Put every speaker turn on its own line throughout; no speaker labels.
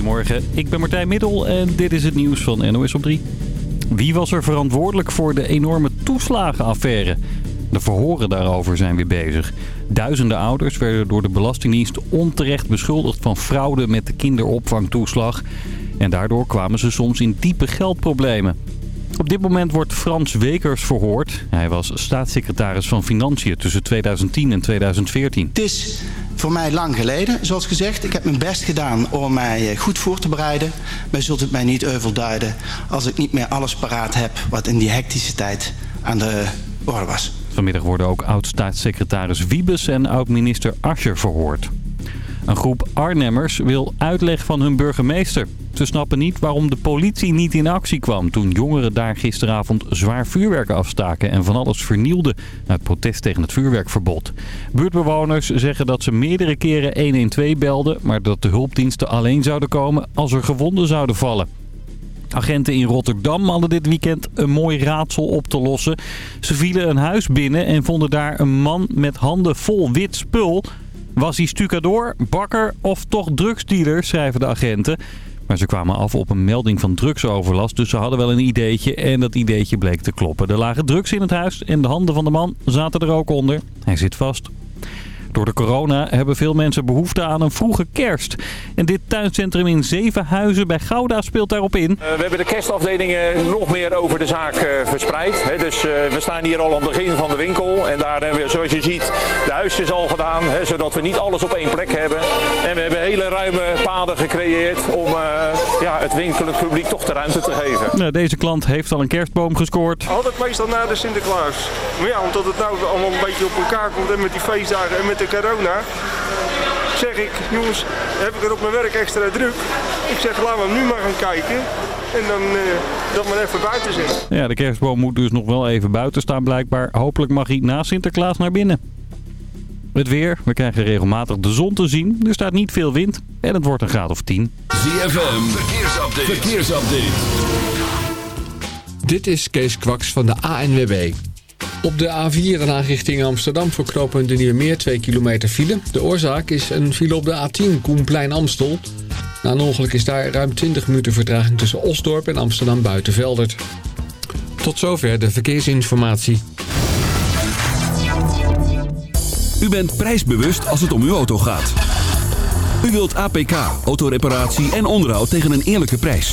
Goedemorgen, ik ben Martijn Middel en dit is het nieuws van NOS op 3. Wie was er verantwoordelijk voor de enorme toeslagenaffaire? De verhoren daarover zijn weer bezig. Duizenden ouders werden door de Belastingdienst onterecht beschuldigd van fraude met de kinderopvangtoeslag. En daardoor kwamen ze soms in diepe geldproblemen. Op dit moment wordt Frans Wekers verhoord. Hij was staatssecretaris van Financiën tussen 2010 en 2014.
Het is voor mij lang geleden, zoals gezegd. Ik heb mijn best gedaan om mij eh, goed voor te bereiden. Maar zult het mij niet euvel duiden als ik niet meer alles paraat heb... wat in die hectische tijd aan de orde was.
Vanmiddag worden ook oud-staatssecretaris Wiebes en oud-minister Ascher verhoord. Een groep Arnhemmers wil uitleg van hun burgemeester. Ze snappen niet waarom de politie niet in actie kwam... toen jongeren daar gisteravond zwaar vuurwerk afstaken en van alles vernielden... uit protest tegen het vuurwerkverbod. Buurtbewoners zeggen dat ze meerdere keren 112 belden... maar dat de hulpdiensten alleen zouden komen als er gewonden zouden vallen. Agenten in Rotterdam hadden dit weekend een mooi raadsel op te lossen. Ze vielen een huis binnen en vonden daar een man met handen vol wit spul... Was hij stucador, bakker of toch drugsdealer, schrijven de agenten. Maar ze kwamen af op een melding van drugsoverlast, dus ze hadden wel een ideetje en dat ideetje bleek te kloppen. Er lagen drugs in het huis en de handen van de man zaten er ook onder. Hij zit vast. Door de corona hebben veel mensen behoefte aan een vroege kerst. En dit tuincentrum in Zevenhuizen bij Gouda speelt daarop in.
Uh, we hebben de kerstafdelingen nog meer over de zaak uh, verspreid. Hè. Dus we staan hier al aan het begin van de winkel. En daar hebben we, zoals je ziet, de huisjes al gedaan. Hè, zodat we niet alles op één plek hebben. En we hebben hele ruime paden gecreëerd om ja, het winkelend publiek toch de ruimte te geven.
Nou, deze klant heeft al een kerstboom gescoord.
Altijd meestal na de Sinterklaas. Maar ja, omdat het nou allemaal een beetje op elkaar komt en met die feestdagen en met de corona, zeg ik, jongens, heb ik er op mijn werk extra druk. Ik zeg, laten we nu maar gaan kijken. En dan uh, dat maar even buiten zit.
Ja, de kerstboom moet dus nog wel even buiten staan blijkbaar. Hopelijk mag hij na Sinterklaas naar binnen. Het weer, we krijgen regelmatig de zon te zien. Er staat niet veel wind en het wordt een graad of 10.
ZFM, verkeersupdate. verkeersupdate.
Dit is Kees Kwaks van de ANWB. Op de A4 daarna richting Amsterdam voor de Nieuwe Meer 2 kilometer file. De oorzaak is een file op de A10 Koenplein-Amstel. Na een ongeluk is daar ruim 20 minuten vertraging tussen Osdorp en Amsterdam Buitenveldert. Tot zover de verkeersinformatie.
U bent prijsbewust als het om uw auto gaat. U wilt APK, autoreparatie en onderhoud tegen een eerlijke prijs.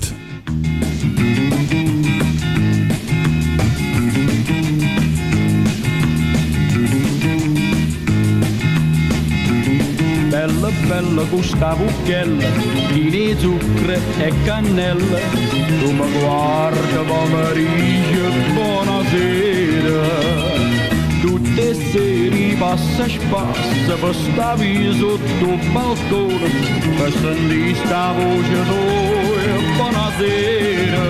Bella, bella Gustavo Chella, di zucchero e cannella, tu mi guarda pomeriggio, buonasera. Tesseri passa passa Postavi sotto un balcone Per sentire sta voce noi Buonasera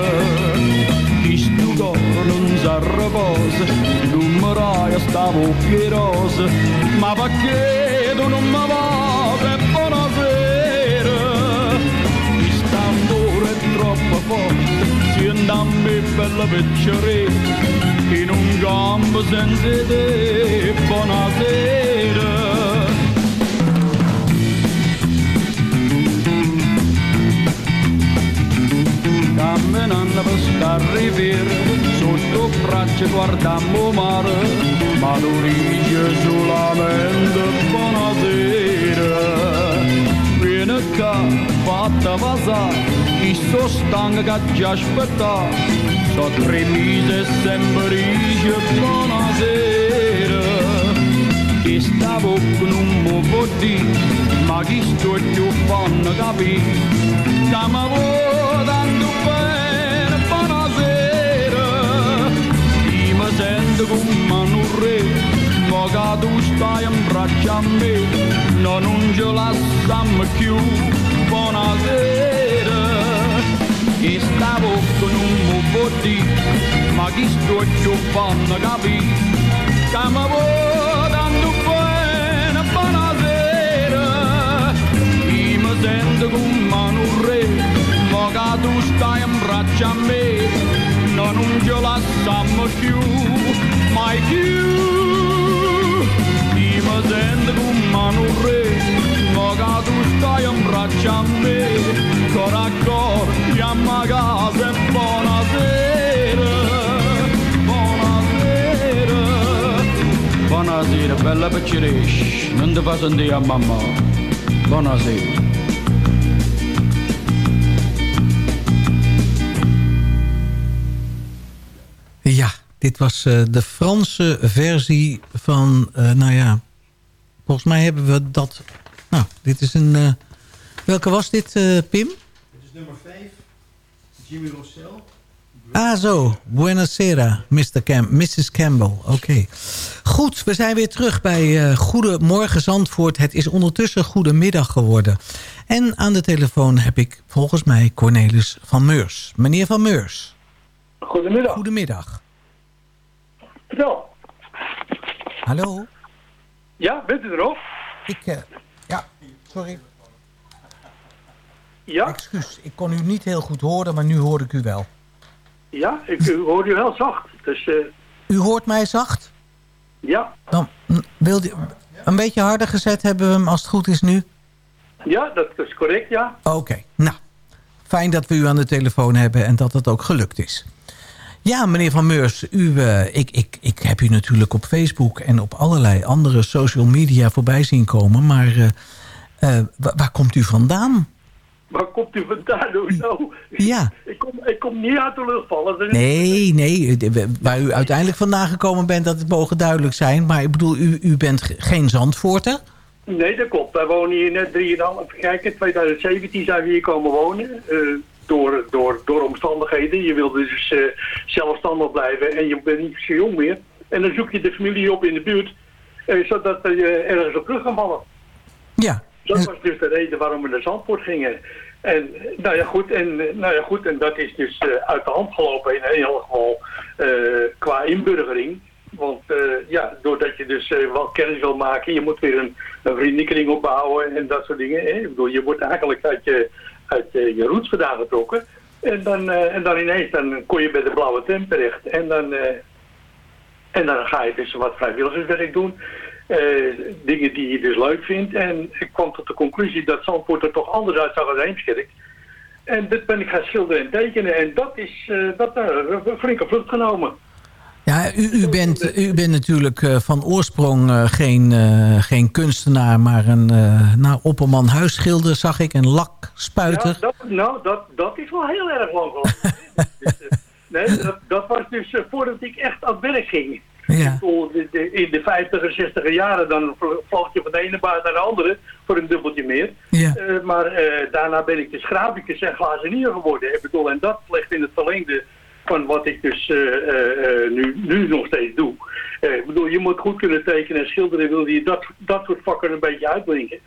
Chi studiò non sa riposa L'umoraia stavo fierosa Ma perché tu non mi vuoi Buonasera Chi sta è troppo forte Si andammi per la piccioretta in un gambo senza te, buonasera. Camminando per sta riviera, sotto braccia guardammo mare, ma tu dici solamente buonasera. fatta passare, chi so stanco che già aspetta, dat remise sembrige buonasera. Ti stavo con un nuovo dì ma chi sto più fanno capì? Stiamo votando per buonasera. Ti mi sento come un re ma tu stai in braccio a me. No, non ce la stiamo più. Buonasera. E stavo Di magistro Giovanni Gabi, Camavo dando buena buonasera, mi sento come un re, ma che tu stai in braccio a me, non ce la più, mai più. In braccio a me, cor a cor, chiama a casa e buonasera, buonasera. Buonasera, bella picciresci, non ti fa sentire a mamma. Buonasera.
Ja, dit was eh, de Franse versie van, eh, nou ja, volgens mij hebben we dat... Nou, dit is een... eh, welke was dit, eh, Pim?
Dit is nummer 5. Jimmy Rossell.
Ah zo, buonasera, Mr. Cam Mrs. Campbell. Oké. Goed, we zijn weer terug bij eh Goedemorgen Zandvoort. Het is ondertussen goedemiddag geworden. En aan de telefoon heb ik volgens mij Cornelis van Meurs. Meneer van Meurs.
Goedemiddag.
Goedemiddag.
Vertel.
Hallo?
Ja, bent u er nog?
Ik, eh, ja, sorry.
Ja?
Excuus, ik kon u niet heel goed horen, maar nu hoor ik u wel.
Ja, ik u hoor u heel zacht. Dus eh,
U hoort mij zacht?
ja.
Dan wil u een beetje harder gezet hebben we hem als het goed is nu?
ja, dat is correct, ja.
Oké, nou. Fijn dat we u aan de telefoon hebben en dat het ook gelukt is. Ja, meneer Van Meurs, u, eh, ik, ik, ik heb u natuurlijk op Facebook... en op allerlei andere social media voorbij zien komen. Maar eh, eh, wa- waar komt u vandaan?
Waar komt u vandaan? Hoezo?
Ja.
Ik kom, ik kom niet uit de lucht vallen.
Nee, nee, waar u uiteindelijk vandaan gekomen bent... dat het mogen duidelijk zijn. Maar ik bedoel, u, u bent ge- geen Zandvoorter?
Nee, dat klopt. Wij wonen hier net 3,5. Even kijken, 2017 zijn we hier komen wonen. Door, door, door omstandigheden. Je wilde dus eh, zelfstandig blijven en je bent niet zo jong meer. En dan zoek je de familie op in de buurt. eh, zodat je ergens op terug kan vallen.
Ja.
Dat was dus de reden waarom we naar Zandvoort gingen. En nou ja, goed, en, eh, nou ja, goed, en dat is dus eh, uit de hand gelopen in ieder geval eh, qua inburgering. Want eh, ja, doordat je dus eh, wel kennis wil maken, je moet weer een, een vriendenkring opbouwen en dat soort dingen. Hè? Ik bedoel, je wordt eigenlijk uit je, uit eh, je roots vandaan getrokken. En dan, eh, en dan ineens dan kon je bij de blauwe tent terecht. En dan, eh, en dan ga je dus wat vrijwilligerswerk doen. Dingen die je dus leuk vindt. En ik kwam tot de conclusie dat Zandvoort er toch anders uitzag als Eemskerk. En dit ben ik gaan schilderen en tekenen. En dat is dat, een flinke vlucht genomen.
Ja, u, u, bent, u bent natuurlijk uh, van oorsprong uh, geen, uh, geen kunstenaar, maar een nou, opperman huisschilder, zag ik, een lakspuiter.
Ja, dat, nou, dat, dat is wel heel erg lang nee, dat, dat, was dus voordat ik echt aan werk ging.
Ja.
In de 50 en 60 jaren dan vloog je van de ene baan naar de andere voor een dubbeltje meer.
Ja.
Uh, maar uh, daarna ben ik dus graficus en glazenier geworden. Ik bedoel, en dat ligt in het verlengde van wat ik dus uh, nu, nu nog steeds doe. ik bedoel, je moet goed kunnen tekenen en schilderen. Wil je dat, dat soort vakken een beetje uitblinken.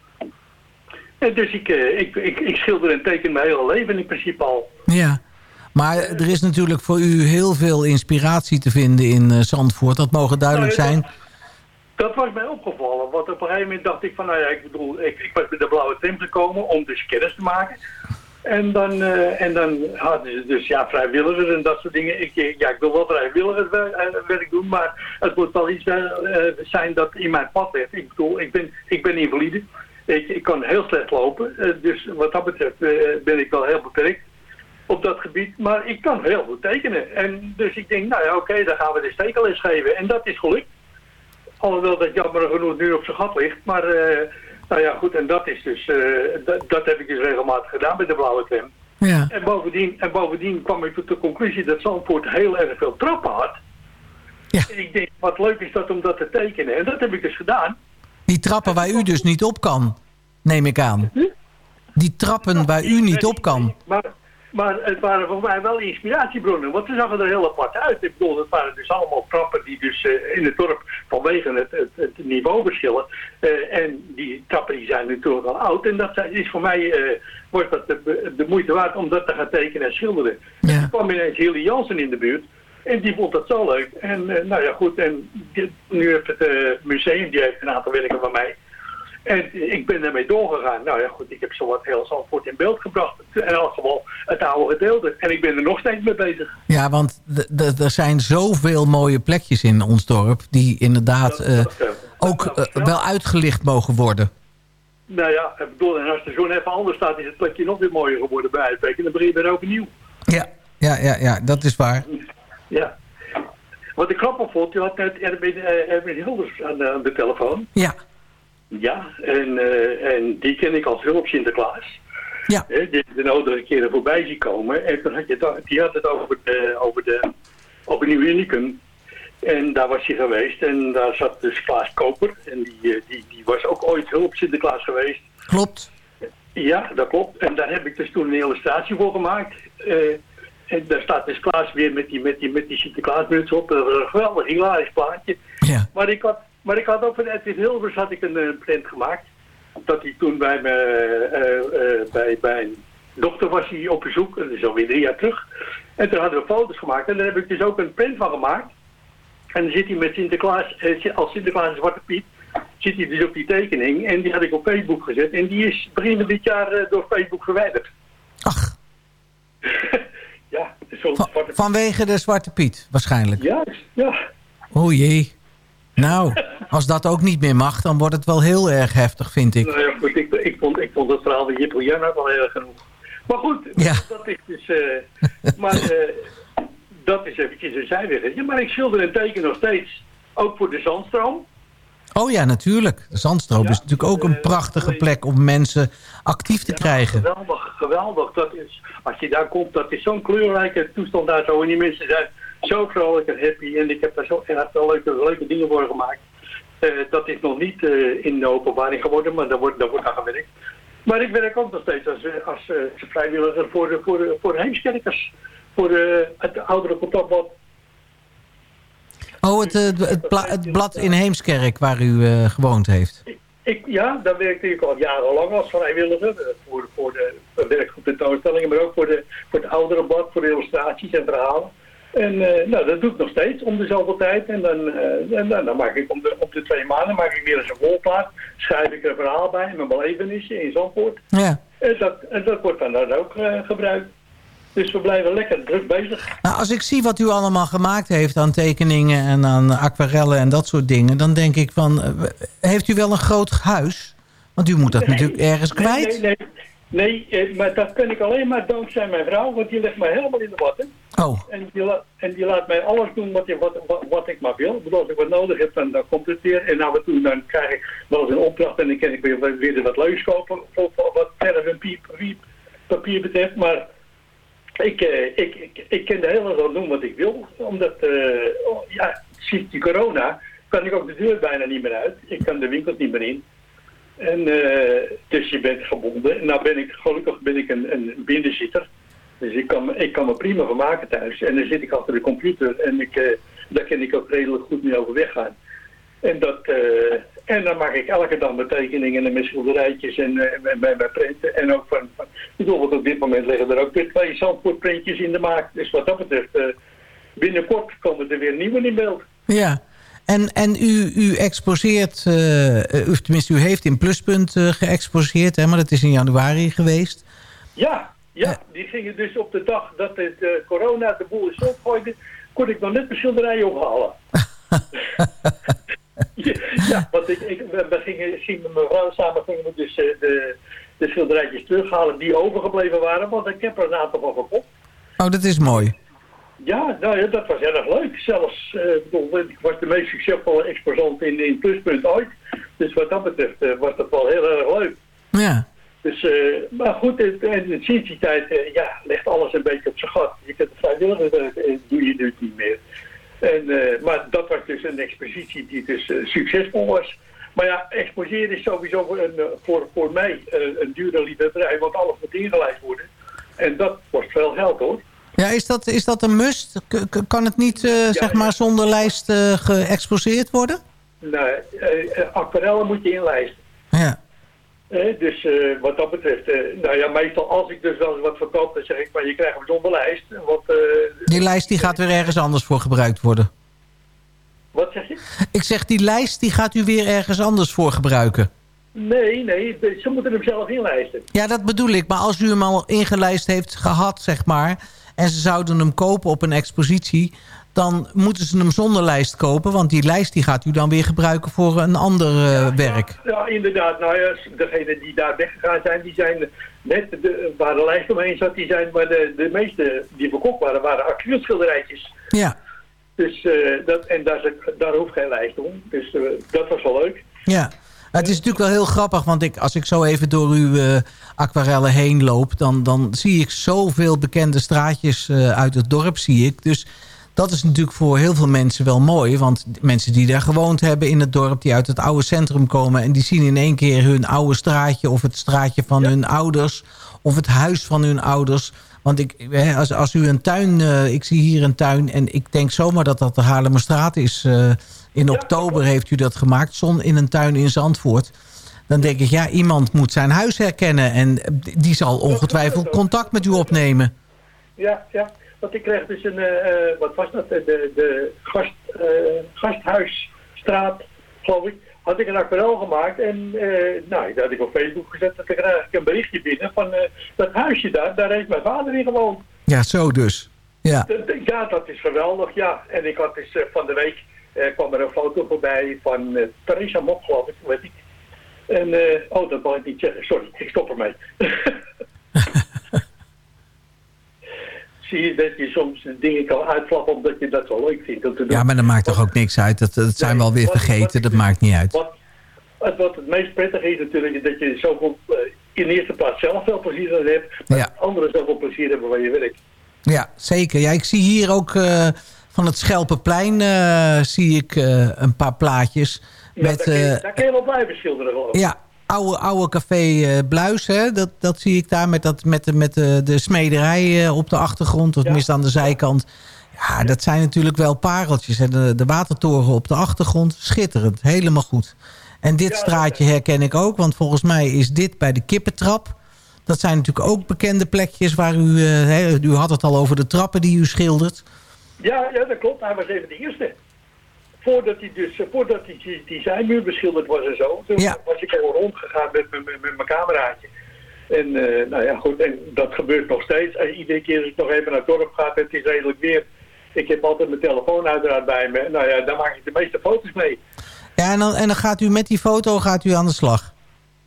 En dus ik, ik, ik, ik schilder en teken mijn hele leven in principe al.
Ja. Maar er is natuurlijk voor u heel veel inspiratie te vinden in Zandvoort. Dat mogen duidelijk
nou,
zijn.
Dat, was mij opgevallen. Want op een gegeven moment dacht ik van... Nou ja, ik bedoel, ik, ik was bij de Blauwe Trim gekomen om dus kennis te maken. En dan, uh, en dan hadden ze dus ja, vrijwilligers en dat soort dingen. Ik, ja, ik wil wel vrijwilligerswerk doen, maar het moet wel iets zijn dat in mijn pad ligt. Ik bedoel, ik ben, ik ben invalide. Ik, ik kan heel slecht lopen. dus wat dat betreft ben ik wel heel beperkt op dat gebied. Maar ik kan heel goed tekenen. En dus ik denk, nou ja, oké, dan gaan we de stekenles geven. En dat is gelukt. Alhoewel dat jammer genoeg nu op zijn gat ligt. Maar Nou ja, goed, en dat is dus, eh, dat, dat heb ik dus regelmatig gedaan met de blauwe tram.
Ja.
En bovendien, en bovendien kwam ik tot de conclusie dat Zandvoort heel erg veel trappen had.
Ja.
En ik denk, wat leuk is dat om dat te tekenen. En dat heb ik dus gedaan.
Die trappen waar u dus niet op kan, neem ik aan. Die trappen waar u niet op kan.
Maar, maar het waren voor mij wel inspiratiebronnen, want ze zagen er heel apart uit. Ik bedoel, het waren dus allemaal trappen die dus eh, in het dorp vanwege het, het, het niveauverschillen. eh, en die trappen die zijn natuurlijk al oud. En dat is voor mij, eh, wordt dat de, de moeite waard om dat te gaan tekenen en schilderen.
Ja.
Er kwam ineens Hilly Jansen in de buurt. En die vond dat zo leuk. En nou ja, goed. En dit- nu heeft het museum, die heeft een aantal werken van mij. En ik ben daarmee doorgegaan. Nou ja, goed, ik heb zowat heel Zandvoort in beeld gebracht. In elk geval het oude gedeelte. En ik ben er nog steeds mee bezig.
Ja, want er zijn zoveel mooie plekjes in ons dorp... die inderdaad eh,
Dat,
ook eh, wel uitgelicht mogen worden.
Nou ja, ik bedoel, en als de zon even anders staat, is het plekje nog weer mooier geworden bij uitspreken. Dan begin je weer overnieuw.
Ja, ja, ja, ja dat is waar.
Ja. Wat ik grappig vond, je had net Erwin, eh, Erwin Hilders aan de, aan de telefoon.
Ja,
Ja, en, eh, en die ken ik als hulp Sinterklaas.
Ja.
Die de nodige keren voorbij zien komen. En toen had je die had het over, de, over, de, over Nieuw Unicum. En daar was hij geweest. En daar zat dus Klaas Koper. En die, eh, die, die was ook ooit hulp Sinterklaas geweest.
klopt.
Ja, dat klopt. En daar heb ik dus toen een illustratie voor gemaakt. Eh, en daar staat dus Klaas weer met die, met die, met die Sinterklaasmuts op. Dat was een geweldig hilarisch plaatje.
Ja.
Maar ik had, maar ik had ook van Edwin Hilvers had ik een eh, print gemaakt. Dat hij toen bij, me, eh, eh, bij, dochter was hij op bezoek. Dat is alweer drie jaar terug. En toen hadden we foto's gemaakt. En daar heb ik dus ook een print van gemaakt. En dan zit hij met Sinterklaas, als Sinterklaas en Zwarte Piet, zit hij dus op die tekening. En die had ik op Facebook gezet. En die is begin dit jaar door Facebook verwijderd.
Ach,
ja,
van-
Zwarte
vanwege de Zwarte Piet waarschijnlijk.
Ja, ja.
O jee. Nou, als dat ook niet meer mag, dan wordt het wel heel erg heftig, vind ik.
Nou ja, goed, ik, ik, vond, ik vond het verhaal van Jip Jan ook wel heel erg genoeg. Maar goed,
Ja.
dat is dus... eh, maar eh, dat is eventjes een zijweg. Ja, maar ik schilder en teken nog steeds. Ook voor de zandstroom.
Oh ja, natuurlijk. De Zandstroom is natuurlijk ook een prachtige plek om mensen actief te krijgen.
Geweldig, geweldig. Dat is, als je daar komt, dat is zo'n kleurrijke toestand daar zo. En die mensen zijn zo vrolijk en happy. En ik heb daar zo echt wel leuke, leuke dingen voor gemaakt. Eh, dat is nog niet eh, in de openbaring geworden, maar daar wordt, daar wordt aan gewerkt. Maar ik werk ook nog steeds als, eh, als vrijwilliger voor de, voor voor heemskerkers. Voor het oudere contactblad.
Oh, het, het, bla- het blad in Heemskerk waar u gewoond heeft.
Ik, ja, daar werkte ik al jarenlang als vrijwilliger. Voor, voor de werkgroep tentoonstellingen, maar ook voor, de, voor het oudere blad, voor de illustraties en verhalen. En eh, nou, dat doe ik nog steeds om de zoveel tijd. En dan, eh, en dan, dan maak ik om de, op de twee maanden maak ik weer eens een volplaat. Schrijf ik er een verhaal bij, mijn belevenissen in Zandvoort.
Ja.
En dat, en dat wordt dan, dan ook eh, gebruikt. Dus we blijven lekker druk bezig.
Nou, als ik zie wat u allemaal gemaakt heeft aan tekeningen en aan aquarellen en dat soort dingen... dan denk ik van, heeft u wel een groot huis? Want u moet dat natuurlijk ergens kwijt.
Nee, nee, nee, nee eh, maar dat kan ik alleen maar dankzij mijn vrouw, want die legt mij helemaal in de watten.
Oh,
En die, en die laat mij alles doen wat, je- wat, wat, wat ik maar wil. Bedoel, als ik wat nodig heb, dan, dan komt het weer. En af en toe dan krijg ik wel eens een opdracht en dan kan ik weer, weer wat leuks kopen. Of, wat verf en piep, piep, papier betreft. Maar ik, eh, ik, ik, ik kan de hele dag doen wat ik wil. Omdat, eh, oh, ja, sinds die corona kan ik ook de deur bijna niet meer uit. Ik kan de winkels niet meer in. En eh, dus je bent gebonden. En nou ben ik, gelukkig ben ik een, een binnenzitter. Dus ik kan, ik kan me prima vermaken thuis. En dan zit ik achter de computer en ik, eh, daar kan ik ook redelijk goed mee overweg gaan. En, dat, eh, en dan maak ik elke dag mijn tekeningen en mijn schilderijtjes en eh, mijn, prenten. En ook van, van bijvoorbeeld op dit moment liggen er ook weer twee zandvoortprintjes in de maak. Dus wat dat betreft, binnenkort komen er weer nieuwe in beeld.
ja. En, en u, u exposeert, eh, u, tenminste u heeft in Pluspunt eh, geëxposeerd... Hè, maar dat is in januari geweest.
Ja, ja, die gingen dus op de dag dat het eh, corona de boel is opgooide, kon ik nog net mijn schilderij ophalen. ja, want ik, ik, we, gingen, gingen met mijn vrouw samen gingen we dus eh, de, de schilderijtjes terughalen die overgebleven waren, want ik heb er een aantal van verkocht.
Oh, dat is mooi.
Ja, nou ja, dat was erg leuk. Zelfs, eh, ik was de meest succesvolle exposant in, in Pluspunt ooit. Dus wat dat betreft eh, was dat wel heel erg maar goed, en, en sinds die tijd eh, ja, ligt alles een beetje op zijn gat. Je kunt het vrijwilligerswerk eh, doe je dus niet meer. En, eh, maar dat was dus een expositie die dus eh, succesvol was. Maar ja, exposeren is sowieso voor, een, eh, voor, voor mij eh, een dure liefhebberij, want alles moet ingelijst worden. En dat kost veel geld hoor.
Ja, is dat, is dat een must? K- kan het niet eh, zeg maar zonder lijst eh, geëxposeerd worden?
Nou, eh, aquarellen moet je inlijsten.
Ja.
Dus wat dat betreft, nou ja, meestal als ik dus wel eens wat verkoop, dan zeg ik van je krijgt hem zonder lijst. Want,
Die lijst die gaat weer ergens anders voor gebruikt worden.
wat zeg je?
Ik zeg, die lijst die gaat u weer ergens anders voor gebruiken.
Nee, nee, ze moeten hem zelf inlijsten.
Ja, dat bedoel ik. Maar als u hem al ingelijst heeft gehad, zeg maar... en ze zouden hem kopen op een expositie... dan moeten ze hem zonder lijst kopen. Want die lijst die gaat u dan weer gebruiken voor een ander eh, werk.
Ja, inderdaad. Nou ja, degenen die daar weggegaan zijn, die zijn net de, waar de lijst omheen zat, die zijn, maar de, de meeste die verkocht waren, waren acrylschilderijtjes.
Ja,
Dus, eh, dat, en daar, daar hoeft geen lijst om. Dus eh, dat was wel leuk.
ja. Het is natuurlijk wel heel grappig, want ik, als ik zo even door uw eh, aquarellen heen loop... Dan, dan zie ik zoveel bekende straatjes eh, uit het dorp, zie ik. Dus dat is natuurlijk voor heel veel mensen wel mooi. Want mensen die daar gewoond hebben in het dorp... die uit het oude centrum komen... en die zien in één keer hun oude straatje... of het straatje van hun ouders... of het huis van hun ouders... Want ik, als, als u een tuin... eh, ik zie hier een tuin en ik denk zomaar dat dat de Haarlemmerstraat is. In oktober heeft u dat gemaakt. Zon in een tuin in Zandvoort. Dan denk ik, ja, iemand moet zijn huis herkennen. En die zal ongetwijfeld contact met u opnemen.
Ja, ja. Want ik kreeg dus een, eh, eh, wat was dat, de, de gast, eh, gasthuisstraat, geloof ik, had ik een aquarel gemaakt. En nou, dat had ik op Facebook gezet. En toen kreeg ik een berichtje binnen van dat huisje daar, daar heeft mijn vader in gewoond.
Ja, zo dus. Ja,
Ja, dat is geweldig, ja. En ik had dus van de week, kwam er een foto voorbij van eh Theresa Mok, geloof ik, weet ik. En, eh, oh, dat mag ik niet zeggen, sorry, ik stop ermee. Zie je dat je soms dingen kan uitflappen omdat je dat zo leuk vindt om te doen.
ja maar dat maakt toch ook niks uit. Dat, dat zijn we alweer vergeten, dat maakt niet uit.
Wat, wat, het meest prettige is natuurlijk, is dat je zoveel, eh, in eerste plaats zelf veel plezier aan hebt, maar
Ja.
anderen zoveel plezier hebben van je werk.
Ja, zeker. Ja, ik zie hier ook eh, van het Schelpenplein eh, zie ik eh, een paar plaatjes.
Ja,
met,
daar, kun je,
eh,
daar kun je wel blijven schilderen geloof.
Ja, oude, oude café Bluis, hè? Dat, dat zie ik daar met, dat, met, de, met de, de smederij op de achtergrond, of tenminste aan de zijkant. Ja, dat zijn natuurlijk wel pareltjes. En de, de watertoren op de achtergrond, schitterend, helemaal goed. En dit straatje herken ik ook, want volgens mij is dit bij de kippentrap. Dat zijn natuurlijk ook bekende plekjes waar u... hè, u had het al over de trappen die u schildert.
Ja, ja, dat klopt. Hij was even de eerste. Voordat hij dus, eh, voordat die, die, zijmuur beschilderd was en zo, toen
Ja.
was ik al rondgegaan met, mijn- met, met mijn cameraatje. En eh, nou ja, goed, en dat gebeurt nog steeds. En iedere keer als ik nog even naar het dorp ga, het is redelijk weer. Ik heb altijd mijn telefoon uiteraard bij me. Nou ja, daar maak ik de meeste foto's mee.
Ja, en dan, en dan gaat u met die foto gaat u aan de slag.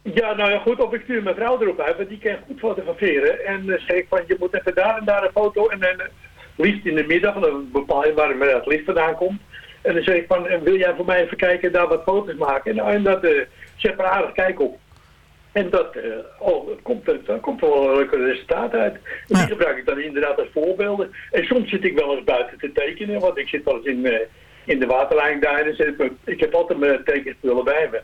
Ja, nou ja, goed, of ik stuur mijn vrouw erop uit, want die kan goed fotograferen. En dan zeg ik van, je moet even daar en daar een foto. En dan eh, liefst in de middag, en dan bepaal je waar het licht vandaan komt. En dan zeg ik van, eh, wil jij voor mij even kijken, daar wat foto's maken? En dat uh, zet er aardig kijk op. En dat, eh, oh, dat komt, er- komt er wel een leuke resultaat uit. En die gebruik ik dan inderdaad als voorbeelden. En soms zit ik wel eens buiten te tekenen, want ik zit wel eens in, eh, in de waterlijn daar. En ik, ik heb altijd mijn tekenspullen bij me.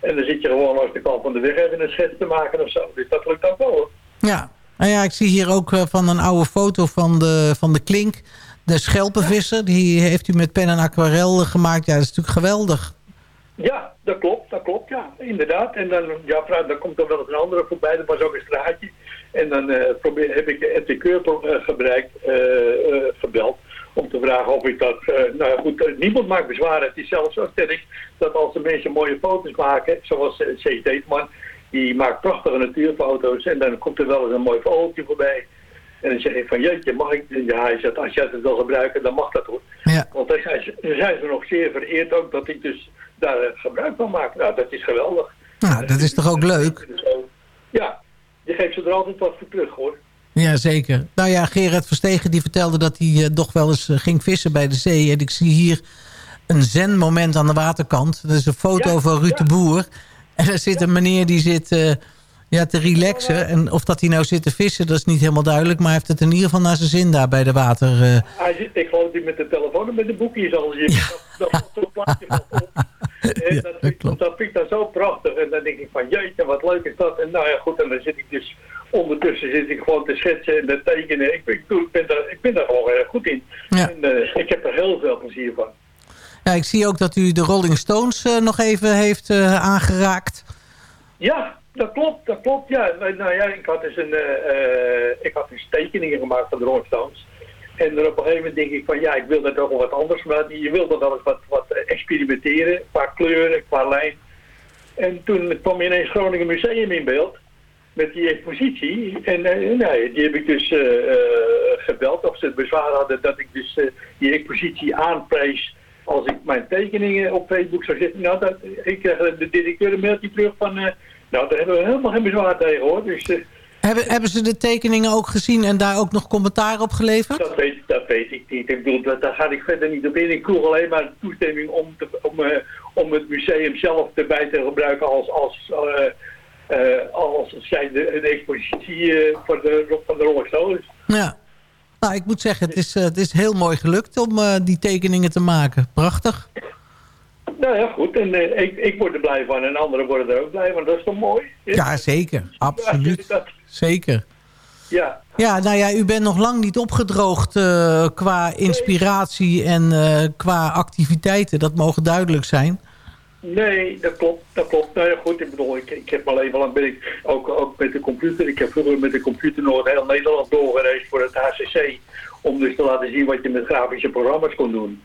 En dan zit je gewoon langs de kant van de weg even een schets te maken of zo. Dus dat lukt ook wel hoor.
Ja, nou ja, ik zie hier ook eh, van een oude foto van de, van de klink. De schelpenvisser, die heeft u met pen en aquarel gemaakt. Ja, dat is natuurlijk geweldig.
Ja, dat klopt, dat klopt, ja, inderdaad. En dan, ja, dan komt er wel eens een andere voorbij, dat was ook een straatje. En dan eh, probeer, heb ik de gebruikt, eh, gebeld om te vragen of ik dat... nou goed, niemand maakt bezwaar. Het is zelfs zo sterk dat als de mensen mooie foto's maken, zoals C. Deetman, die maakt prachtige natuurfoto's en dan komt er wel eens een mooi vogeltje voorbij. En dan zeg ik van, jeetje, mag ik... Ja, hij zegt, als jij het wil gebruiken, dan mag dat hoor.
Ja.
Want dan zijn, ze, dan zijn ze nog zeer vereerd ook dat ik dus daar eh, gebruik van maak. Nou, dat is geweldig.
Nou, dat is toch ook leuk?
Ja, je geeft ze er altijd wat voor terug hoor.
Ja, zeker. Nou ja, Gerard Verstegen die vertelde dat hij uh, toch wel eens uh, ging vissen bij de zee. En ik zie hier een zen-moment aan de waterkant. Dat is een foto ja, van Ruud ja. de Boer. En er zit een meneer die zit... Uh, Ja, te relaxen. En of dat hij nou zit te vissen, dat is niet helemaal duidelijk. Maar hij heeft het in ieder geval naar zijn zin daar bij de water. eh.
Hij zit, ik geloof niet met de telefoon en met de boekjes al. Je, dat, dat, zo'n plaatje van op. En dat, vind, ik- dat vind ik dan zo prachtig. En dan denk ik van, jeetje, wat leuk is dat. En nou ja, goed, en dan zit ik dus... Ondertussen zit ik gewoon te schetsen en te tekenen. Ik, ben- ik, doe- ik, ben, daar, ik ben daar gewoon erg goed in.
Ja.
En eh, ik heb er heel veel plezier van.
Ja, ik zie ook dat u de Rolling Stones eh, nog even heeft eh, aangeraakt.
Ja, dat klopt, dat klopt. Ja, nou nou ja, ik had dus een, eh, ik had dus tekeningen gemaakt van de Rolling Stones. En dan op een gegeven moment denk ik van ja, ik wil dat toch wel wat anders. Maar je wil dan wel eens wat, wat experimenteren qua kleuren, qua lijn. En toen kwam ineens Groningen Museum in beeld met die expositie. En eh, nou, die heb ik dus gebeld of ze het bezwaar hadden dat ik dus die expositie aanprijs als ik mijn tekeningen op Facebook zou zetten. Nou, dat, ik kreeg de directeur een mailtje terug van, eh, nou daar hebben we helemaal geen bezwaar tegen hoor. Dus eh,
Hebben, hebben ze de tekeningen ook gezien en daar ook nog commentaar op geleverd?
dat, weet, dat weet ik niet. Ik bedoel, dat, daar ga ik verder niet op in. Ik vroeg alleen maar toestemming om, te, om, eh, om het museum zelf erbij te gebruiken als, als, als zij de, de expositie van, de, van de Rolling Stones.
Ja. Nou, ik moet zeggen, het is, eh, het is heel mooi gelukt om eh, die tekeningen te maken. Prachtig.
Nou ja, goed. En eh, ik, ik word er blij van en anderen worden er ook blij van. Dat is toch mooi?
Ja, zeker. Absoluut.
Ja,
Zeker.
ja.
Ja, nou ja, u bent nog lang niet opgedroogd qua inspiratie en qua activiteiten. Dat mogen duidelijk zijn.
Nee, dat klopt, dat klopt. Nou ja, goed, ik bedoel, ik, ik heb mijn leven lang ben ook, ook met de computer. Ik heb vroeger met de computer nog heel Nederland doorgereisd voor het HCC. Om dus te laten zien wat je met grafische programma's kon doen.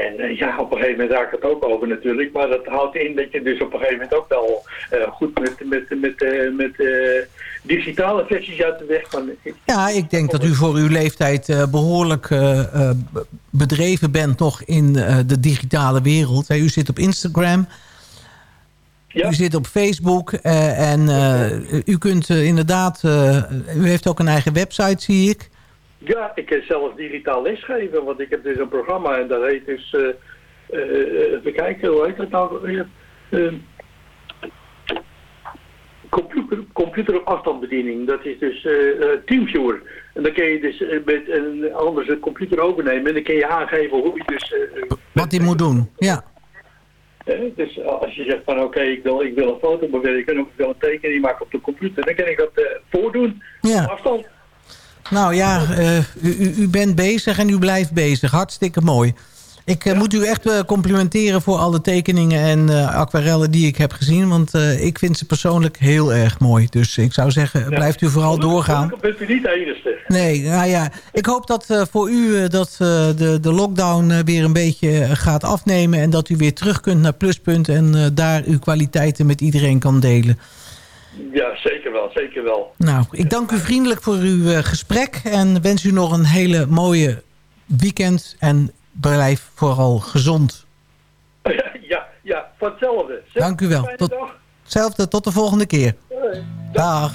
En eh, ja, op een gegeven moment raak ik het ook over natuurlijk. Maar dat houdt in dat je dus op een gegeven moment ook wel eh, goed met, met, met, eh, met digitale versies uit de weg kan.
Ja, ik denk dat u voor uw leeftijd eh, behoorlijk eh, eh, bedreven bent nog in de digitale wereld. U zit op Instagram. U zit op Facebook. en u kunt inderdaad... u heeft ook een eigen website, zie ik.
Ja, ik kan zelfs digitaal lesgeven, want ik heb dus een programma en dat heet dus, eh, even kijken, hoe heet dat nou? Eh, computer, computer op afstandsbediening, dat is dus Teamviewer. En dan kun je dus met een anders een computer overnemen en dan kun je aangeven hoe je dus...
Wat hij moet doen. Ja.
dus als je zegt van oké, ik, wil, ik wil een foto bewerken of ik wil een tekening maken op de computer, dan kan ik dat voordoen
Ja.
op afstand.
Nou ja, eh, u, u- bent bezig en u blijft bezig. Hartstikke mooi. Ik eh, moet u echt eh, complimenteren voor alle tekeningen en aquarellen die ik heb gezien. Want ik vind ze persoonlijk heel erg mooi. Dus ik zou zeggen, blijft u vooral doorgaan.
Bent u niet de enige.
Nee, nou ja, ik hoop dat voor u dat de, de lockdown weer een beetje gaat afnemen... en dat u weer terug kunt naar Pluspunt en daar uw kwaliteiten met iedereen kan delen.
Ja, zeker wel, zeker wel.
Nou, ik dank u vriendelijk voor uw eh, gesprek en wens u nog een hele mooie weekend en blijf vooral gezond.
ja, ja, van hetzelfde.
Dank u wel. Tot, hetzelfde, tot de volgende keer. Dag.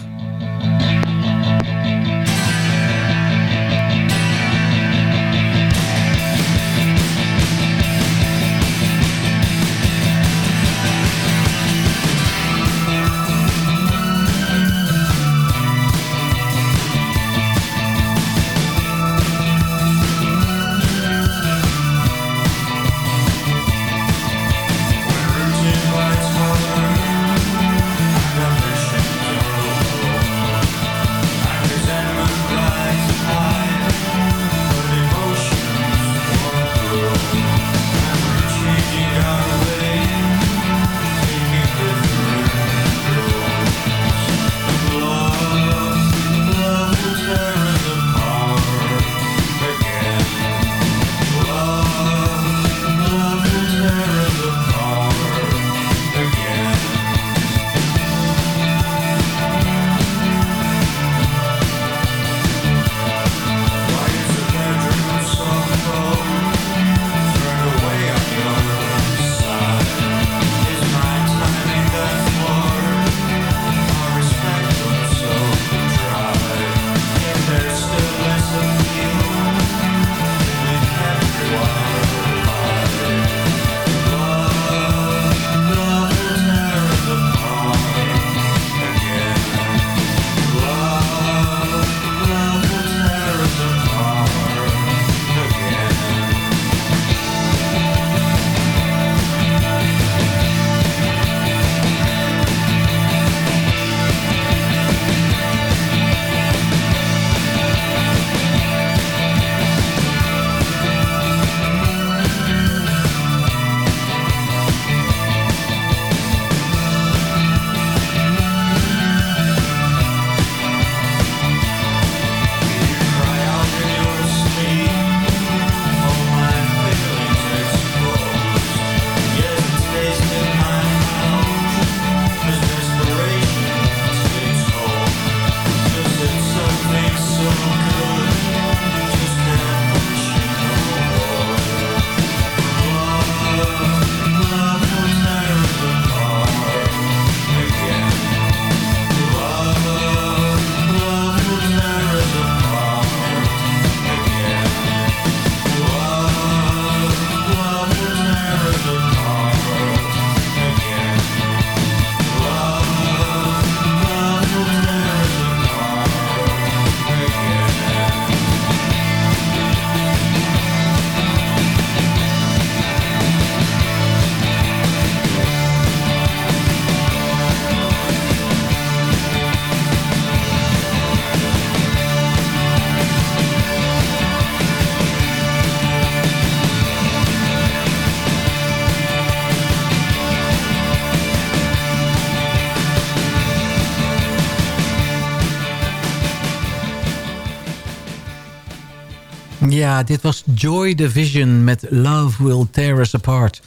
Ja, dit was Joy Division met Love Will Tear Us Apart.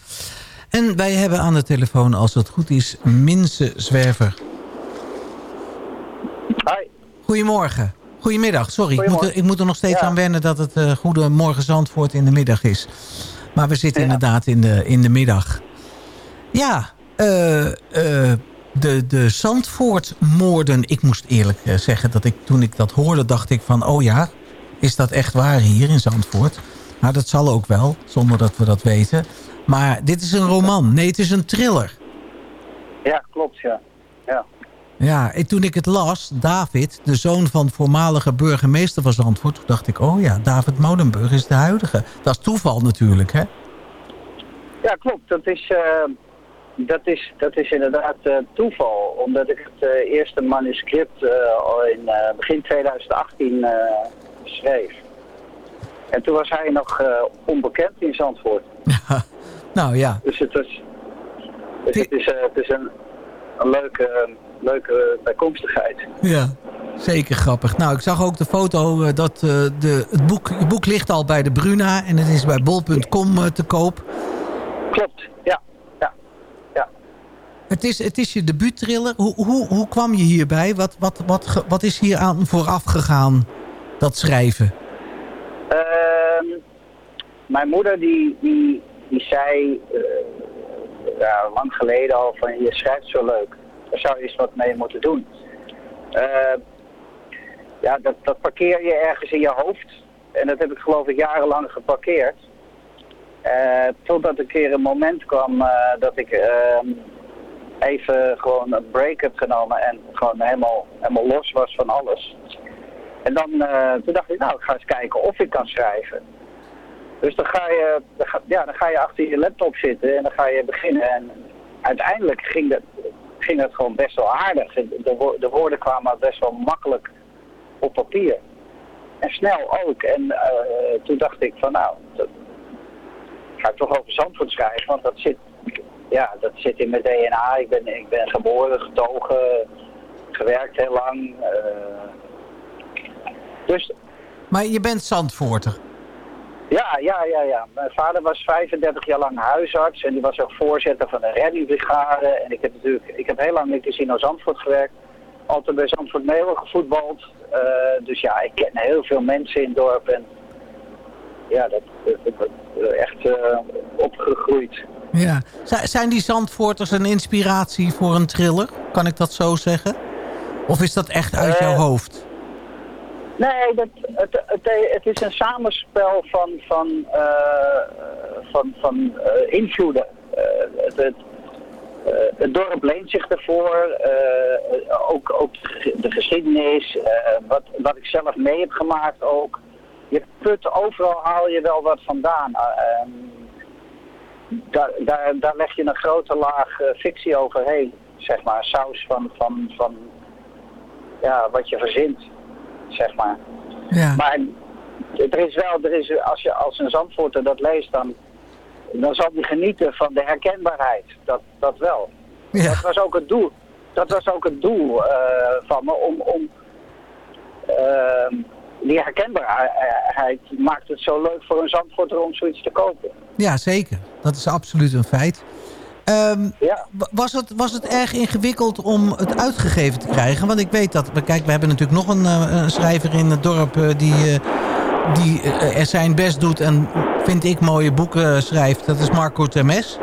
En wij hebben aan de telefoon, als het goed is, Minse Zwerver.
Hi.
Goedemorgen. Goedemiddag, sorry. Ik moet, er, ik moet er nog steeds
Ja.
aan wennen dat het uh, Goedemorgen Zandvoort in de middag is. Maar we zitten inderdaad in de, in de middag. Ja, eh, eh, de, de Zandvoortmoorden. Ik moest eerlijk eh, zeggen dat ik toen ik dat hoorde dacht ik van... oh ja, is dat echt waar hier in Zandvoort? Nou, dat zal ook wel, zonder dat we dat weten. Maar dit is een roman. Nee, het is een thriller.
Ja, klopt, ja. ja.
Ja, en toen ik het las, David, de zoon van voormalige burgemeester van Zandvoort... toen dacht ik, oh ja, David Molenburg is de huidige. Dat is toeval natuurlijk, hè?
Ja, klopt. Dat is, eh, dat is, dat is inderdaad eh, toeval. Omdat ik het eh, eerste manuscript al in begin 2018 eh, schreef. En toen was hij nog eh, onbekend in Zandvoort.
Nou ja,
Dus het, was, dus het is, eh, het is een, een leuke, leuke bijkomstigheid.
ja, zeker grappig. Nou, ik zag ook de foto eh, dat de, het, boek, het boek ligt al bij de Bruna... en het is bij bol.com te koop.
Klopt, ja. ja, ja.
Het is, het is je debuuttriller. Hoe, hoe, hoe kwam je hierbij? Wat, wat, wat, wat is hier aan vooraf gegaan, dat schrijven?
Ehm, mijn moeder die, die, die zei eh, lang geleden al van je schrijft zo leuk. Daar zou je eens wat mee moeten doen. Ehm, ja, dat, dat parkeer je ergens in je hoofd. En dat heb ik geloof ik jarenlang geparkeerd. Eh, totdat een keer een moment kwam eh, dat ik ehm, even gewoon een break heb genomen en gewoon helemaal, helemaal los was van alles. En dan eh, toen dacht ik, nou, ik ga eens kijken of ik kan schrijven. Dus dan ga, je, dan, ga, ja, dan ga je achter je laptop zitten en dan ga je beginnen. En uiteindelijk ging dat, ging dat gewoon best wel aardig. De, de woorden kwamen best wel makkelijk op papier. En snel ook. En eh, toen dacht ik van, nou, dat, ga ik toch over Zandvoort schrijven, want dat zit, ja, dat zit in mijn DNA. Ik ben, ik ben geboren, getogen, gewerkt heel lang. eh, dus
Maar je bent Zandvoorter.
ja, ja, ja, ja. Mijn vader was 35 jaar lang huisarts en die was ook voorzitter van de reddingbrigade. En ik heb natuurlijk, ik heb heel lang in Casino Zandvoort gewerkt. Altijd bij Zandvoort Meeuwen gevoetbald. Eh, dus ja, ik ken heel veel mensen in het dorp en ja, dat, dat, dat- dat- echt eh, opgegroeid.
Ja. Zijn die Zandvoorters een inspiratie voor een thriller? Kan ik dat zo zeggen? Of is dat echt uit jouw
Eh,
hoofd?
Nee, dat, het, het, het is een samenspel van, van, eh, van, van eh, invloeden. Eh, het, het, dorp leent zich ervoor, eh, ook, ook de geschiedenis, wat, wat ik zelf mee heb gemaakt ook. Je put overal haal je wel wat vandaan. Daar, daar, daar leg je een grote laag fictie overheen, zeg maar, saus van, van, van ja, wat je verzint zeg maar.
Ja.
Maar er is wel, er is, als je als een Zandvoorter dat leest, dan, dan zal die genieten van de herkenbaarheid. Dat, dat wel. Dat was ook het doel. Dat was ook het doel eh, van me om, om ehm, die herkenbaarheid maakt het zo leuk voor een Zandvoorter om zoiets te kopen.
Ja, zeker. Dat is absoluut een feit. Ehm, wa- was, het, was het erg ingewikkeld om het uitgegeven te krijgen? Want ik weet dat... Kijk, we hebben natuurlijk nog een, eh, een schrijver in het dorp... eh, die, eh, die er zijn best doet en, vind ik, mooie boeken schrijft. Dat is Marco Temes.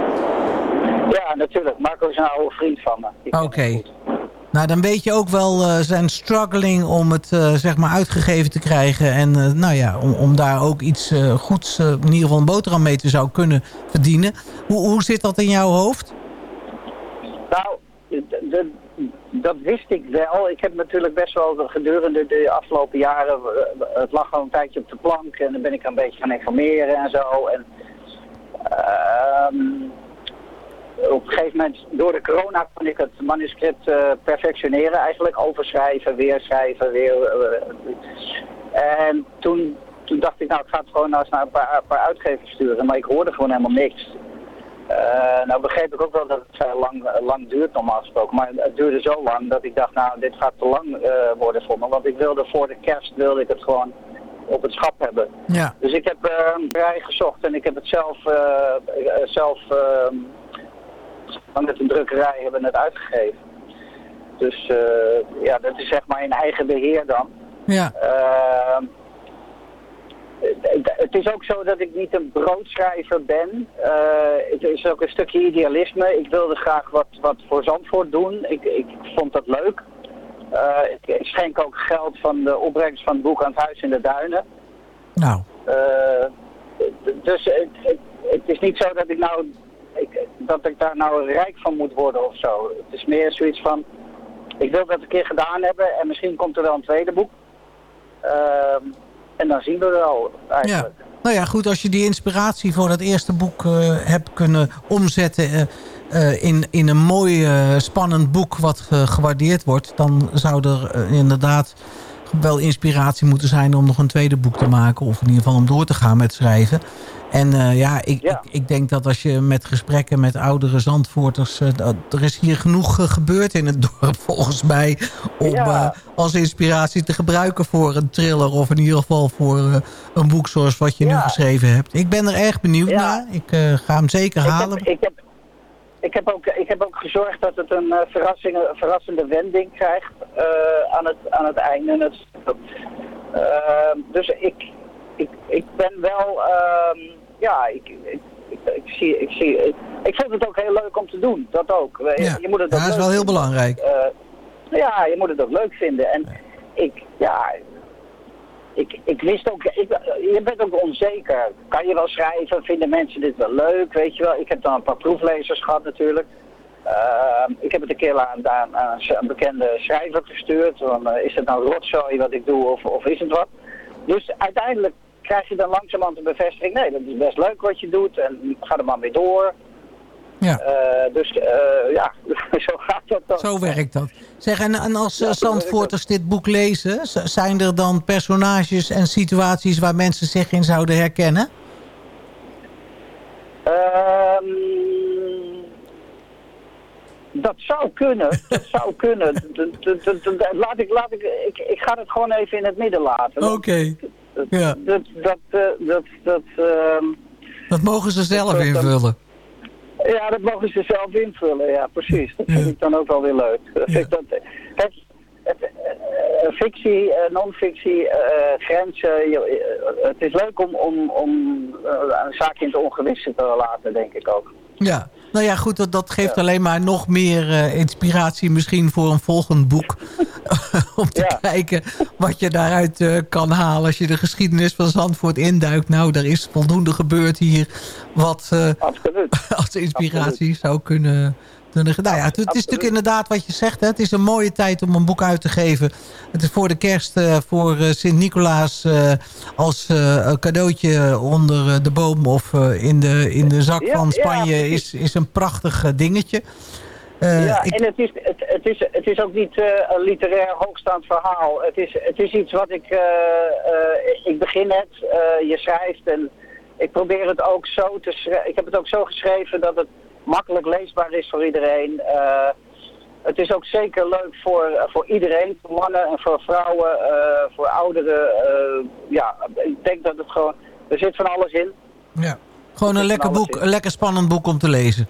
Ja, natuurlijk. Marco is een oude vriend van me.
Oké. Nou, dan weet je ook wel eh, zijn struggling om het eh, zeg maar uitgegeven te krijgen. En eh, nou ja, om, om daar ook iets goeds, in ieder geval een boterham mee te zou kunnen verdienen. Hoe, hoe zit dat in jouw hoofd?
Nou, dat wist ik wel. Ik heb natuurlijk best wel gedurende de afgelopen jaren... Het lag al een tijdje op de plank en dan ben ik een beetje gaan informeren en zo. En, ehm, op een gegeven moment, door de corona, kon ik het manuscript eh, perfectioneren. Eigenlijk overschrijven, weer schrijven, weer... eh, en toen, toen dacht ik, nou, ik ga het gewoon eens naar een paar, een paar uitgevers sturen. Maar ik hoorde gewoon helemaal niks. Eh, nou begreep ik ook wel dat het lang, lang duurt normaal gesproken. Maar het duurde zo lang dat ik dacht, nou dit gaat te lang eh, worden voor me. Want ik wilde voor de kerst wilde ik het gewoon op het schap hebben.
Ja.
Dus ik heb eh, een rij gezocht en ik heb het zelf, eh, eh, zelf eh, met een drukkerij hebben het uitgegeven. Dus eh, ja, dat is zeg maar in eigen beheer dan.
Ja.
Ehm, het- is ook zo dat ik niet een broodschrijver ben. Eh, het is ook een stukje idealisme. Ik wilde graag wat, wat voor Zandvoort doen. Ik, ik vond dat leuk. Eh, ik, schenk ook geld van de opbrengst van het boek aan het Huis in de Duinen.
Nou,
Eh, dus het, het, het is niet zo dat ik nou ik, dat ik daar nou rijk van moet worden of zo. Het is meer zoiets van, ik wil dat een keer gedaan hebben en misschien komt er wel een tweede boek. Ehm, en dan zien we wel eigenlijk.
ja. Nou ja, goed, als je die inspiratie voor dat eerste boek eh, hebt kunnen omzetten... eh, eh, in, in een mooi, spannend boek wat gewaardeerd wordt... dan zou er inderdaad wel inspiratie moeten zijn om nog een tweede boek te maken. Of in ieder geval om door te gaan met schrijven. En eh, ja, ik, Ik, ik denk dat als je met gesprekken met oudere Zandvoorters... eh, dat- er is hier genoeg eh, gebeurd in het dorp volgens mij... om als inspiratie te gebruiken voor een thriller... of in ieder geval voor een boek zoals wat je nu geschreven hebt. Ik ben er erg benieuwd naar. Ik ga hem zeker halen.
Ik heb, ik, heb ook, ik heb ook gezorgd dat het een verrassing, een verrassende wending krijgt aan, het, aan het einde. Het, Ehm, dus ik, ik, ik ben wel, ehm, ja, ik, ik, ik, ik zie, ik, zie ik, ik vind het ook heel leuk om te doen, dat ook. Je,
Ja.
je moet het
Ja, dat is wel heel belangrijk.
Eh, ja, je moet het ook leuk vinden. En ik, ja, ik, ik wist ook, ik, je bent ook onzeker. Kan je wel schrijven? Vinden mensen dit wel leuk? Weet je wel, ik heb dan een paar proeflezers gehad natuurlijk. Ehm, ik heb het een keer aan, aan, aan een bekende schrijver gestuurd. Van, eh, is het nou rotzooi wat ik doe of, of is het wat? Dus uiteindelijk krijg je dan langzamerhand de bevestiging. Nee, dat is best leuk wat je doet en ga er maar mee door.
Ja.
Eh, dus eh, ja, zo gaat dat dan.
Zo werkt dat. Zeg, en, en als eh, Zandvoorters dit boek lezen... zijn er dan personages en situaties waar mensen zich in zouden herkennen?
Ehm, dat zou kunnen. Dat zou kunnen. Laat ik, laat ik, ik, ik ga het gewoon even in het midden laten.
Oké. Ja.
Dat, dat, eh, dat, dat, ehm,
Dat mogen ze zelf
dat-
invullen.
ja, dat mogen ze zelf invullen. Ja, precies. Dat vind ik dan ook wel weer leuk. Dat vind ik dat, kijk, het, fictie, non-fictie, grenzen. het is leuk om, om, om eh, een zaakje in het ongewisse te laten, denk ik ook.
Ja, nou ja, goed, dat, dat geeft alleen maar nog meer eh, inspiratie misschien voor een volgend boek. Om te kijken wat je daaruit eh, kan halen als je de geschiedenis van Zandvoort induikt. Nou, er is voldoende gebeurd hier wat eh, als inspiratie zou kunnen... nou ja, het, het is natuurlijk inderdaad wat je zegt. Hè, het is een mooie tijd om een boek uit te geven. Het is voor de kerst, eh, voor eh, Sint-Nicolaas... eh, als cadeautje onder de boom of in, de, in de zak
Ja,
van Spanje... is, is een prachtig dingetje.
Ja,
ik-
en het is, het, het, is, het is ook niet een literair hoogstaand verhaal. Het is, het is iets wat ik... ik begin het, je schrijft en ik probeer het ook zo te schrijven. Ik heb het ook zo geschreven dat het makkelijk leesbaar is voor iedereen. Eh, het is ook zeker leuk voor, eh, voor iedereen, voor mannen en voor vrouwen, eh, voor ouderen. ja, ik denk dat het gewoon... Er zit van alles in.
ja. Gewoon een lekker boek, een lekker spannend boek om te lezen.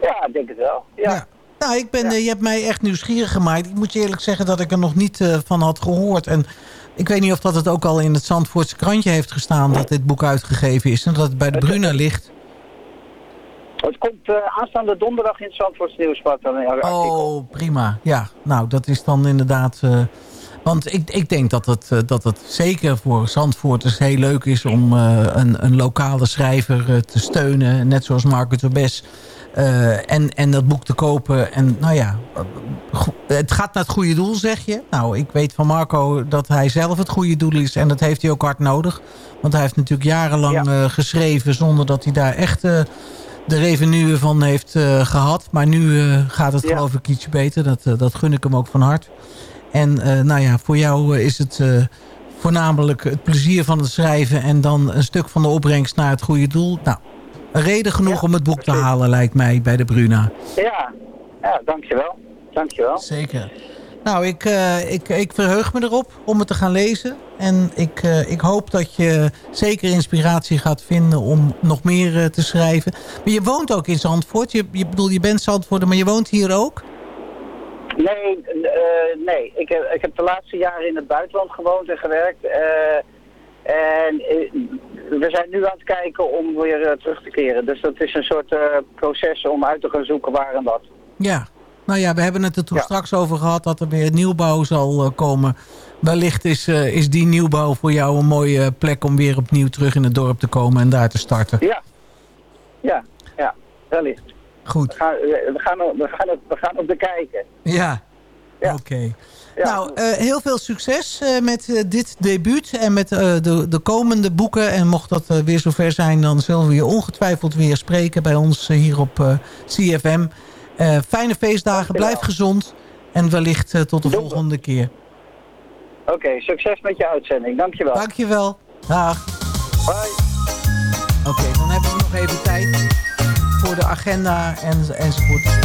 Ja, ik denk het wel. Ja.
Nou, ik ben, je hebt mij echt nieuwsgierig gemaakt. Ik moet je eerlijk zeggen dat ik er nog niet van had gehoord. En ik weet niet of dat het ook al in het Zandvoortse krantje heeft gestaan... dat dit boek uitgegeven is en dat het bij de Bruna ligt.
Het komt eh, aanstaande donderdag in het Zandvoorts Nieuwsblad. artikel.
Oh, prima. Ja, nou, dat is dan inderdaad... eh, want ik, ik denk dat het, eh, dat het zeker voor Zandvoorters heel leuk is... om eh, een, een lokale schrijver eh, te steunen. Net zoals Marco Terbes. Eh, en, en dat boek te kopen. En nou ja, eh, het gaat naar het goede doel, zeg je. Nou, ik weet van Marco dat hij zelf het goede doel is. En dat heeft hij ook hard nodig. Want hij heeft natuurlijk jarenlang eh, geschreven... zonder dat hij daar echt... de revenue van heeft eh, gehad. Maar nu eh, gaat het geloof ik ietsje beter. Dat, eh, dat gun ik hem ook van hart. En nou ja, voor jou is het voornamelijk het plezier van het schrijven... en dan een stuk van de opbrengst naar het goede doel. Nou, een reden genoeg om het boek te halen lijkt mij bij de Bruna.
Ja, ja, dankjewel. Dankjewel.
Zeker. Nou, ik, ik, ik verheug me erop om het te gaan lezen. En ik, eh, ik hoop dat je zeker inspiratie gaat vinden om nog meer eh, te schrijven. Maar je woont ook in Zandvoort. Je, je, bedoel, je bent Zandvoort, maar je woont hier ook?
Nee, eh, nee. Ik, heb, ik heb de laatste jaren in het buitenland gewoond en gewerkt. en we zijn nu aan het kijken om weer terug te keren. Dus dat is een soort proces om uit te gaan zoeken waar en wat.
Ja. Nou ja, we hebben het er toen straks over gehad dat er weer nieuwbouw zal komen. Wellicht is, eh, is die nieuwbouw voor jou een mooie plek om weer opnieuw terug in het dorp te komen en daar te starten.
Ja, ja, ja, wellicht.
Goed.
We gaan, we gaan, we gaan, op- we gaan op de kijken.
Ja, oké. Nou, eh, heel veel succes eh, met eh, dit debuut en met eh, de, de komende boeken. En mocht dat eh, weer zover zijn, dan zullen we je ongetwijfeld weer spreken bij ons eh, hier op eh, CFM. Eh, fijne feestdagen, blijf gezond en wellicht eh, tot de volgende keer.
Oké, succes met je uitzending. Dankjewel.
Dankjewel. Dag.
Bye.
Oké, dan hebben we nog even tijd voor de agenda en, enzovoort.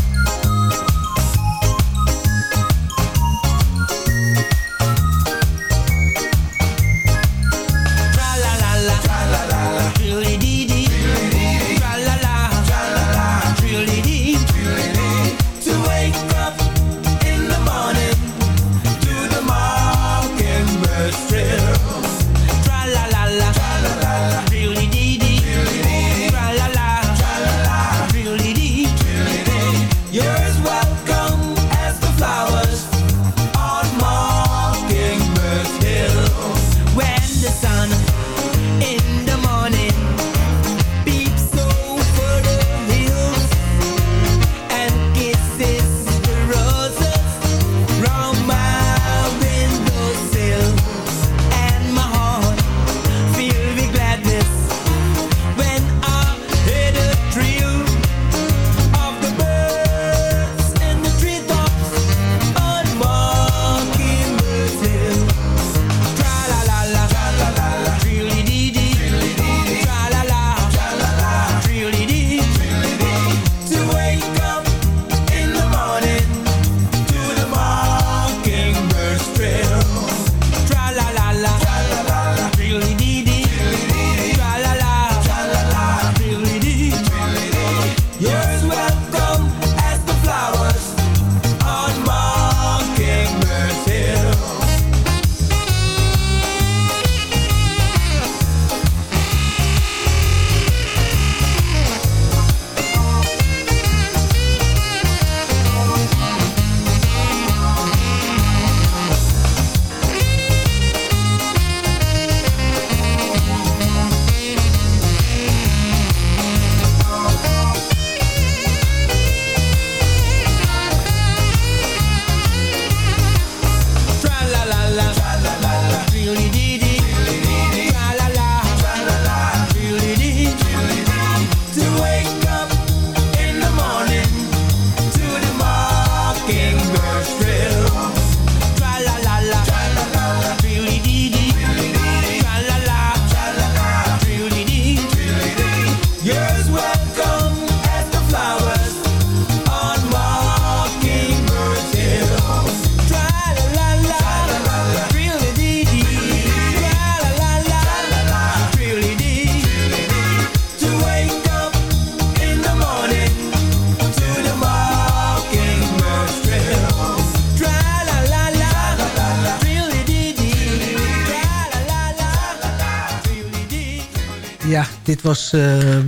Was eh,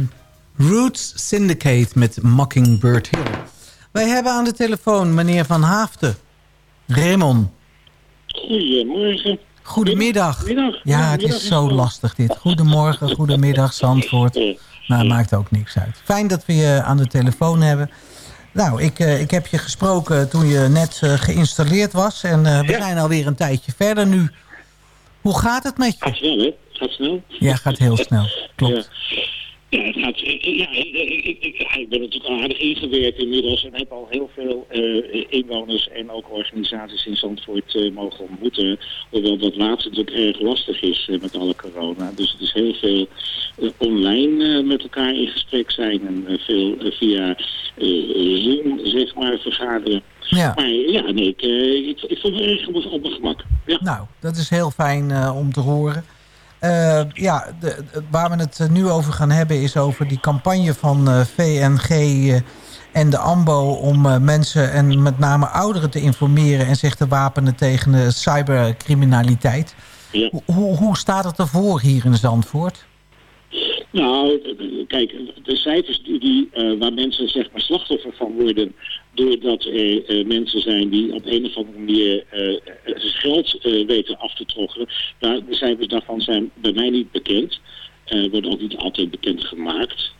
Roots Syndicate met Mockingbird Hill. Wij hebben aan de telefoon meneer Van Haafden. Raymond.
Goedemorgen.
Goedemiddag.
Middag.
Ja, het is zo lastig dit. Goedemorgen, goedemiddag, Zandvoort. Nou, het maakt ook niks uit. Fijn dat we je aan de telefoon hebben. Nou, ik, eh, ik heb je gesproken toen je net eh, geïnstalleerd was. En eh, we zijn alweer een tijdje verder nu. Hoe gaat het met je?
Gaat snel.
Ja, gaat heel snel. Klopt.
Ja, het gaat, ja ik, ik, ik, ik, ben natuurlijk al aardig ingewerkt inmiddels en heb al heel veel eh, inwoners en ook organisaties in Zandvoort eh, mogen ontmoeten. Hoewel dat laatste natuurlijk erg lastig is eh, met alle corona. Dus het is heel veel eh, online eh, met elkaar in gesprek zijn en eh, veel eh, via eh, Zoom zeg maar vergaderen.
Ja.
Maar ja, nee, ik, eh, ik, ik vond het erg op, mijn gemak. Ja.
Nou, dat is heel fijn eh, om te horen. Eh, ja, de, waar we het eh, nu over gaan hebben is over die campagne van eh, VNG en de AMBO... om mensen en met name ouderen te informeren en zich te wapenen tegen de cybercriminaliteit.
Ja.
Hoe- Hoe, staat het ervoor hier in Zandvoort?
Nou, kijk, de cijfers die, die, waar mensen zeg maar slachtoffer van worden... doordat er eh, mensen zijn die op een of andere manier eh, geld eh, weten af te troggelen... Nou, de cijfers daarvan zijn bij mij niet bekend. Worden ook niet altijd bekend gemaakt.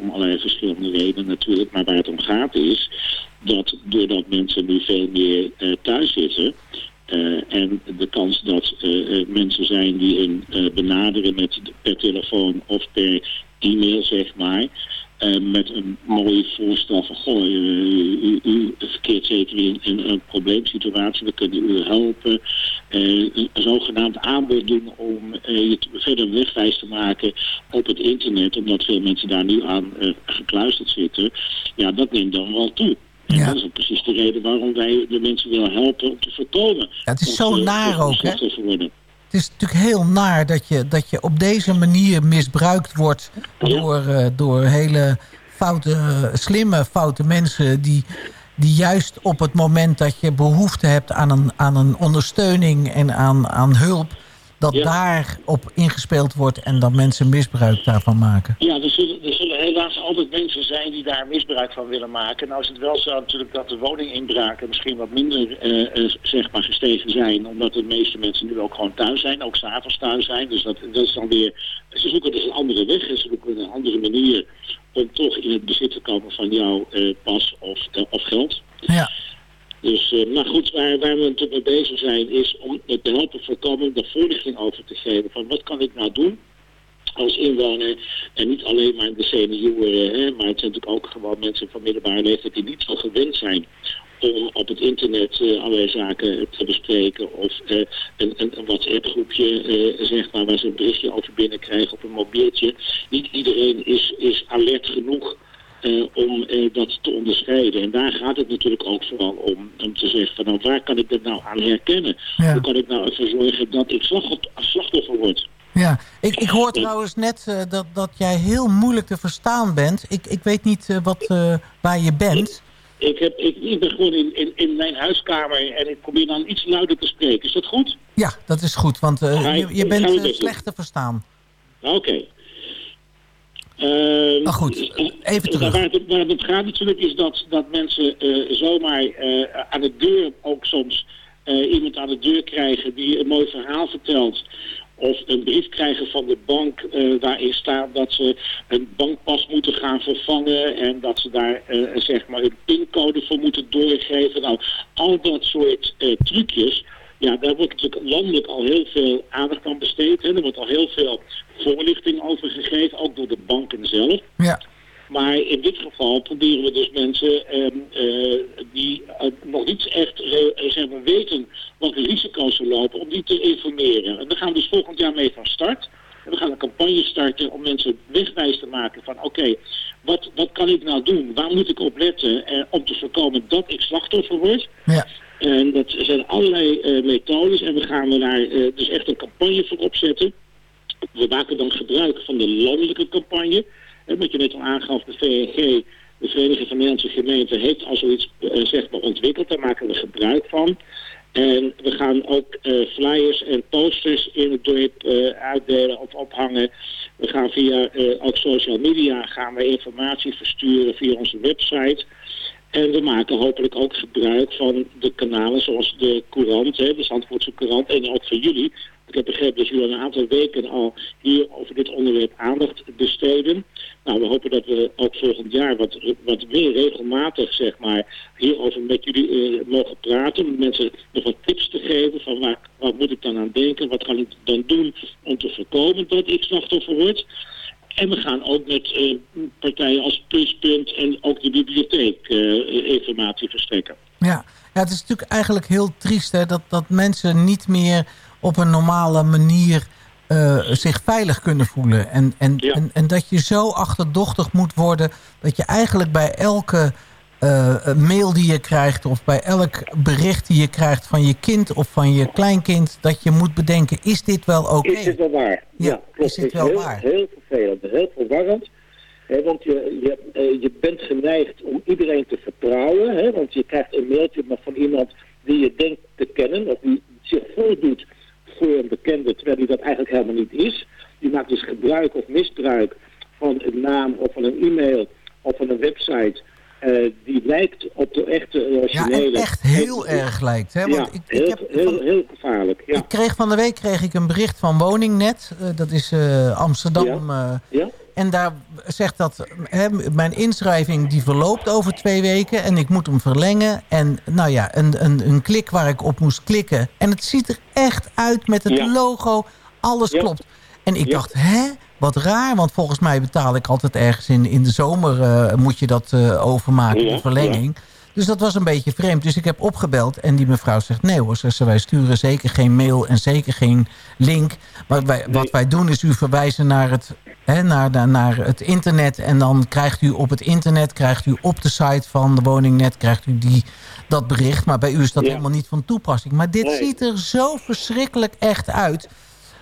om allerlei verschillende redenen natuurlijk. Maar waar het om gaat is dat doordat mensen nu veel meer thuis zitten... en de kans dat mensen zijn die hun benaderen met per telefoon of per e-mail, zeg maar. Eh, met een mooi voorstel van, goh, eh, u, u verkeert zeker in, in een probleemsituatie, we kunnen u helpen. Eh, een zogenaamd aanbod doen om je te- verder wegwijs te maken op het internet, omdat veel mensen daar nu aan gekluisterd zitten. Ja, dat neemt dan wel toe. En dat is ook precies de reden waarom wij de mensen willen helpen om te voorkomen.
Ja, het is zo naar ook, hè?
worden.
Het is natuurlijk heel naar dat je, dat je op deze manier misbruikt wordt... door, eh, door hele foute, slimme, foute mensen... Die, die juist op het moment dat je behoefte hebt aan een, aan een ondersteuning en aan, aan hulp... dat daarop ingespeeld wordt en dat mensen misbruik daarvan maken.
Ja, er zullen, er zullen helaas altijd mensen zijn die daar misbruik van willen maken. Nou is het wel zo natuurlijk dat de woninginbraken misschien wat minder eh, eh, zeg maar gestegen zijn. Omdat de meeste mensen nu ook gewoon thuis zijn, ook s'avonds thuis zijn. Dus dat, dat is dan weer, ze zoeken dus een andere weg en ze zoeken een andere manier om toch in het bezit te komen van jouw eh, pas of, of geld.
Ja.
Dus, eh, maar goed, waar, waar we natuurlijk mee bezig zijn is om te helpen voorkomen de voorlichting over te geven van wat kan ik nou doen als inwoner en niet alleen maar de senioren, hè, maar het zijn natuurlijk ook gewoon mensen van middelbare leeftijd die niet zo gewend zijn om op het internet eh, allerlei zaken te bespreken of eh, een, een, een WhatsApp groepje eh, zeg maar waar ze een berichtje over binnenkrijgen op een mobieltje. Niet iedereen is, is alert genoeg eh, om eh, dat te onderscheiden. En daar gaat het natuurlijk ook vooral om, om te zeggen van nou waar kan ik dat nou aan herkennen?
Ja.
Hoe kan ik nou ervoor zorgen dat ik slachtoffer, word?
Ja, ik, ik hoor trouwens net eh, dat, dat jij heel moeilijk te verstaan bent. Ik, ik weet niet wat, waar je bent.
Ik, heb, ik, ik ben gewoon in, in, in mijn huiskamer en ik probeer dan iets luider te spreken. Is dat goed?
Ja, dat is goed, want je, je bent slecht te verstaan.
Oké. Ehm,
Maar goed, even
eh,
terug.
Waar het, waar het gaat natuurlijk is dat, dat mensen eh, zomaar eh, aan de deur ook soms iemand aan de deur krijgen die een mooi verhaal vertelt. Of een brief krijgen van de bank waarin staat dat ze een bankpas moeten gaan vervangen. En dat ze daar zeg maar een pincode voor moeten doorgeven. Nou, al dat soort trucjes. Ja, daar wordt natuurlijk landelijk al heel veel aandacht aan besteed. Hè. Er wordt al heel veel voorlichting over gegeven, ook door de banken zelf.
Ja.
Maar in dit geval proberen we dus mensen ehm, eh, die eh, nog niet echt zeg maar weten wat de risico's ze lopen, om die te informeren. En we gaan dus volgend jaar mee van start. En we gaan een campagne starten om mensen wegwijs te maken van oké, wat, wat kan ik nou doen? Waar moet ik op letten eh, om te voorkomen dat ik slachtoffer word?
Ja.
En dat zijn allerlei methodes en we gaan er daar dus echt een campagne voor opzetten. We maken dan gebruik van de landelijke campagne. En wat je net al aangaf, de VNG, de Vereniging van Gemeenten, heeft al zoiets eh, zeg maar ontwikkeld. Daar maken we gebruik van. En we gaan ook eh, flyers en posters in het dorp eh, uitdelen of ophangen. We gaan via ook social media gaan we informatie versturen via onze website. En we maken hopelijk ook gebruik van de kanalen zoals de Courant, hè, de Zandvoortse Courant en ook van jullie. Ik heb begrepen dat jullie al een aantal weken al hier over dit onderwerp aandacht besteden. Nou, we hopen dat we ook volgend jaar wat, wat meer regelmatig, zeg maar, hierover met jullie eh, mogen praten. Om mensen nog wat tips te geven van waar, waar moet ik dan aan denken, wat kan ik dan doen om te voorkomen dat ik slachtoffer word. En we gaan ook met eh, partijen als Pluspunt en ook de bibliotheek eh, informatie verstrekken.
Ja. ja, het is natuurlijk eigenlijk heel triest hè, dat, dat mensen niet meer op een normale manier eh, zich veilig kunnen voelen. En, en, en, en dat je zo achterdochtig moet worden dat je eigenlijk bij elke eh, mail die je krijgt... of bij elk bericht die je krijgt van je kind of van je kleinkind... dat je moet bedenken, is dit wel oké?
Is dit wel waar?
Ja,
klopt.
is dit wel
heel,
waar?
Heel vervelend, heel verwarrend. Hè, want je, je, eh, je bent geneigd om iedereen te vertrouwen. Hè, want je krijgt een mailtje maar van iemand die je denkt te kennen... of die zich voordoet bekende, terwijl die dat eigenlijk helemaal niet is. Die maakt dus gebruik of misbruik van een naam of van een e-mail of van een website... eh, die lijkt op de echte
Ja,
originele.
en echt heel erg lijkt. Hè? Want
ja,
ik, ik
heel,
heb
heel, heel gevaarlijk. Ja.
Ik kreeg van de week kreeg ik een bericht van Woningnet. Eh, dat is eh, Amsterdam.
Ja?
En daar zegt dat hè, mijn inschrijving die verloopt over twee weken. En ik moet hem verlengen. En nou ja, een, een, een klik waar ik op moest klikken. En het ziet er echt uit met het
Ja.
logo. Alles
Ja.
klopt. En ik
Ja.
dacht, hè? Wat raar, want volgens mij betaal ik altijd ergens in, in de zomer... eh, moet je dat eh, overmaken, de verlenging. Dus dat was een beetje vreemd. Dus ik heb opgebeld en die mevrouw zegt... nee hoor, zegt ze, wij sturen zeker geen mail en zeker geen link. Maar wij, wat wij doen is u verwijzen naar het, hè, naar, naar, naar het internet... en dan krijgt u op het internet, krijgt u op de site van de woningnet... krijgt u die, dat bericht, maar bij u is dat
Ja.
helemaal niet van toepassing. Maar dit
Nee.
ziet er zo verschrikkelijk echt uit...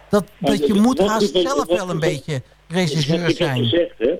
dat, dat je
wat-
moet
wat
haast
wat-
zelf
wat
wel een beetje
wat
regisseur zijn.
gezegd, hè.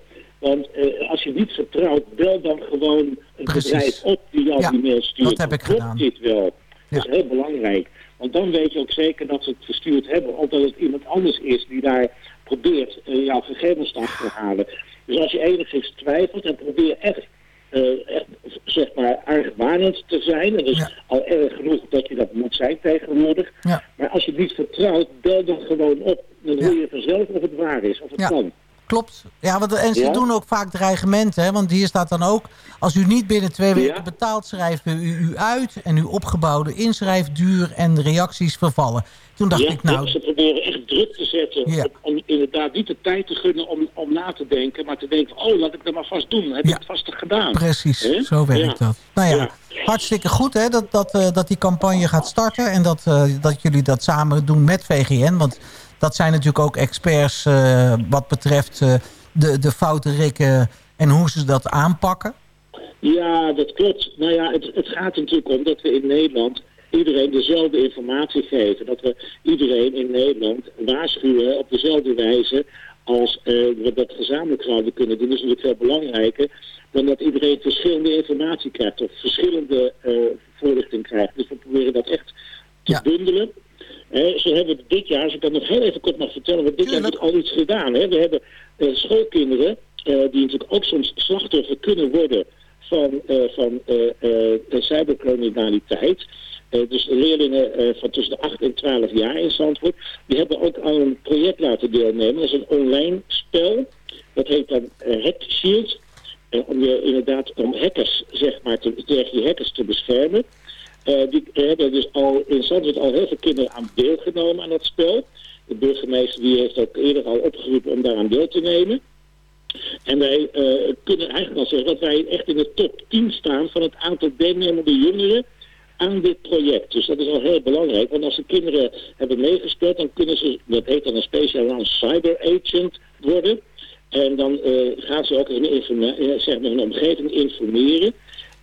Want eh, als je niet vertrouwt, bel dan gewoon een
Precies.
bedrijf op die jou
Ja,
die mail stuurt.
dat heb ik
Klopt
gedaan.
dit wel? Dat is heel belangrijk. Want dan weet je ook zeker dat ze het verstuurd hebben. Of dat het iemand anders is die daar probeert eh, jouw gegevens te achterhalen. Dus als je enigszins twijfelt, dan probeer echt, eh, echt zeg maar, argwanend te zijn. En dat is
Ja.
al erg genoeg dat je dat moet zijn tegenwoordig.
Ja.
Maar als je het niet vertrouwt, bel dan gewoon op. Dan hoor je vanzelf of het waar is, of het kan.
Klopt. Ja, want, en ze
Ja?
doen ook vaak dreigementen. Hè? Want hier staat dan ook... als u niet binnen twee weken
Ja?
betaalt... schrijven we u, u uit... en uw opgebouwde inschrijfduur en reacties vervallen. Toen dacht
ja,
ik, nou...
ze proberen echt druk te zetten op- om inderdaad niet de tijd te gunnen om, om na te denken, maar te denken, oh, laat ik dat maar vast doen. Heb ik het vast gedaan.
Precies, zo werkt dat. Nou ja,
Ja.
hartstikke goed hè, dat, dat, eh, dat die campagne gaat starten... en dat, eh, dat jullie dat samen doen met VGN. Want dat zijn natuurlijk ook experts eh, wat betreft eh, de, de foute rikken... en hoe ze dat aanpakken.
Ja, dat klopt. Nou ja, het, het gaat natuurlijk om dat we in Nederland iedereen dezelfde informatie geven. Dat we iedereen in Nederland waarschuwen op dezelfde wijze als eh, we dat gezamenlijk zouden kunnen doen. Dat is natuurlijk veel belangrijker dan dat iedereen verschillende informatie krijgt of verschillende voorlichting krijgt. Dus we proberen dat echt te
Ja.
bundelen. Zo hebben we dit jaar, als ik dat nog heel even kort mag vertellen, want dit jaar hebben we al iets gedaan. We hebben eh, schoolkinderen, eh, die natuurlijk ook soms slachtoffer kunnen worden van, eh, van cybercriminaliteit. Dus leerlingen van tussen de 8 en 12 jaar in Zandvoort, die hebben ook al een project laten deelnemen. Dat is een online spel. Dat heet dan Hack Shield. Om je inderdaad om hackers, zeg maar, te, tegen die hackers te beschermen. Eh, die hebben dus al in Zandvoort al heel veel kinderen aan deelgenomen aan dat spel. De burgemeester die heeft ook eerder al opgeroepen om daaraan deel te nemen. En wij eh, kunnen eigenlijk al zeggen dat wij echt in de top 10 staan van het aantal deelnemende jongeren aan dit project. Dus dat is al heel belangrijk, want als de kinderen hebben meegespeeld, dan kunnen ze, dat heet dan een speciaal naam, cyber agent worden. En dan eh, gaan ze ook in, zeg hun omgeving informeren.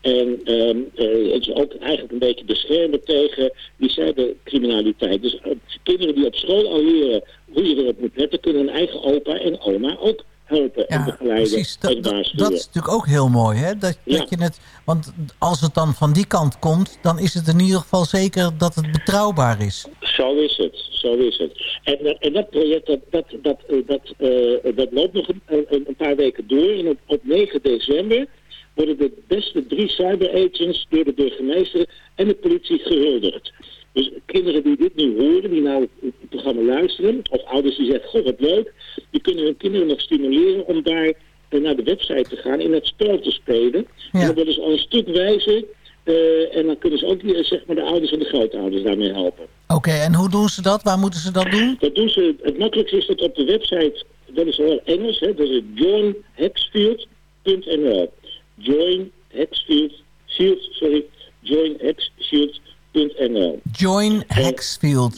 En eh, het is ook eigenlijk een beetje beschermen tegen die cybercriminaliteit. Dus eh, kinderen die op school al leren hoe je erop moet letten, kunnen hun eigen opa en oma ook helpen en begeleiden
precies.
en
Dat,
waarschuwen.
dat is natuurlijk ook heel mooi. Hè? Dat,
Ja.
dat je het, want als het dan van die kant komt... dan is het in ieder geval zeker dat het betrouwbaar is.
Zo is het, zo is het. En, eh, en dat project dat, dat, dat, dat, dat loopt nog een paar weken door. En op, op 9 december worden de beste drie cyberagents door de burgemeester en de politie gehuldigd. Dus kinderen die dit nu horen, die nou het programma luisteren, of ouders die zeggen, goh wat leuk, die kunnen hun kinderen nog stimuleren om daar eh, naar de website te gaan en het spel te spelen. En dan worden ze al een stuk wijzer eh, en dan kunnen ze ook eh, zeg maar de ouders en de grootouders daarmee helpen.
Oké, en hoe doen ze dat? Waar moeten ze dat doen?
Dat doen ze, het makkelijkste is dat op de website, dat is wel Engels, hè, dat is joinhacksfield.nl. Join Hacksfield, Shield, sorry.
Join Hacksfield.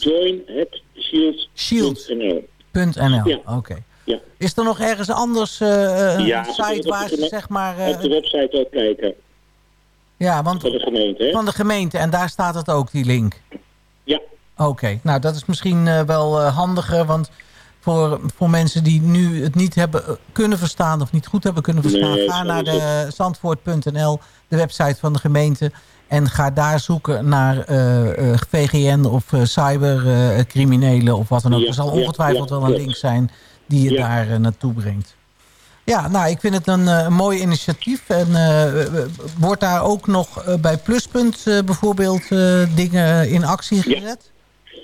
Joinhacksfield.nl.
.nl.
Ja.
Oké.
Ja.
Is er nog ergens anders eh, een
Ja,
site waar ze zeg maar... eh,
Op de website ook kijken.
Ja, want
Van de gemeente, hè?
van de gemeente. En daar staat het ook, die link.
Ja.
Oké, nou dat is misschien eh, wel eh, handiger, want voor, voor mensen die nu het niet hebben eh, kunnen verstaan of niet goed hebben kunnen verstaan,
Nee,
ga naar de zandvoort.nl, de website van de gemeente. En ga daar zoeken naar eh, eh, VGN of cybercriminelen of wat dan ook.
Ja,
er zal ongetwijfeld
ja,
wel een link zijn die je daar naartoe brengt. Ja, nou, ik vind het een, een mooi initiatief. En wordt daar ook nog bij Pluspunt bijvoorbeeld dingen in actie gezet?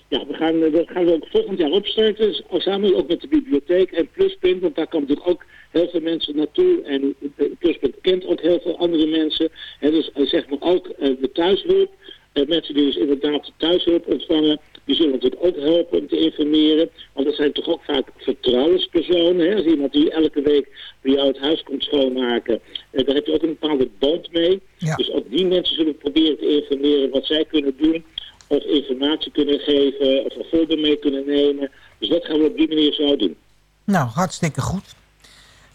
Ja, we gaan, eh, dat gaan we ook volgend jaar opstarten. Samen ook met de bibliotheek en Pluspunt. Want daar komen natuurlijk ook heel veel mensen naartoe. En eh, Pluspunt kent ook heel veel andere mensen. En dus eh, zeg maar ook eh, de thuishulp. Eh, mensen die dus inderdaad thuishulp ontvangen. Die zullen natuurlijk ook helpen om te informeren. Want dat zijn toch ook vaak vertrouwenspersonen. Hè? Als iemand die elke week bij jou het huis komt schoonmaken. eh, daar heb je ook een bepaalde band mee. Dus ook die mensen zullen proberen te informeren wat zij kunnen doen of informatie kunnen geven of een voorbeeld mee kunnen nemen. Dus dat gaan we op die manier zo doen.
Nou, hartstikke goed.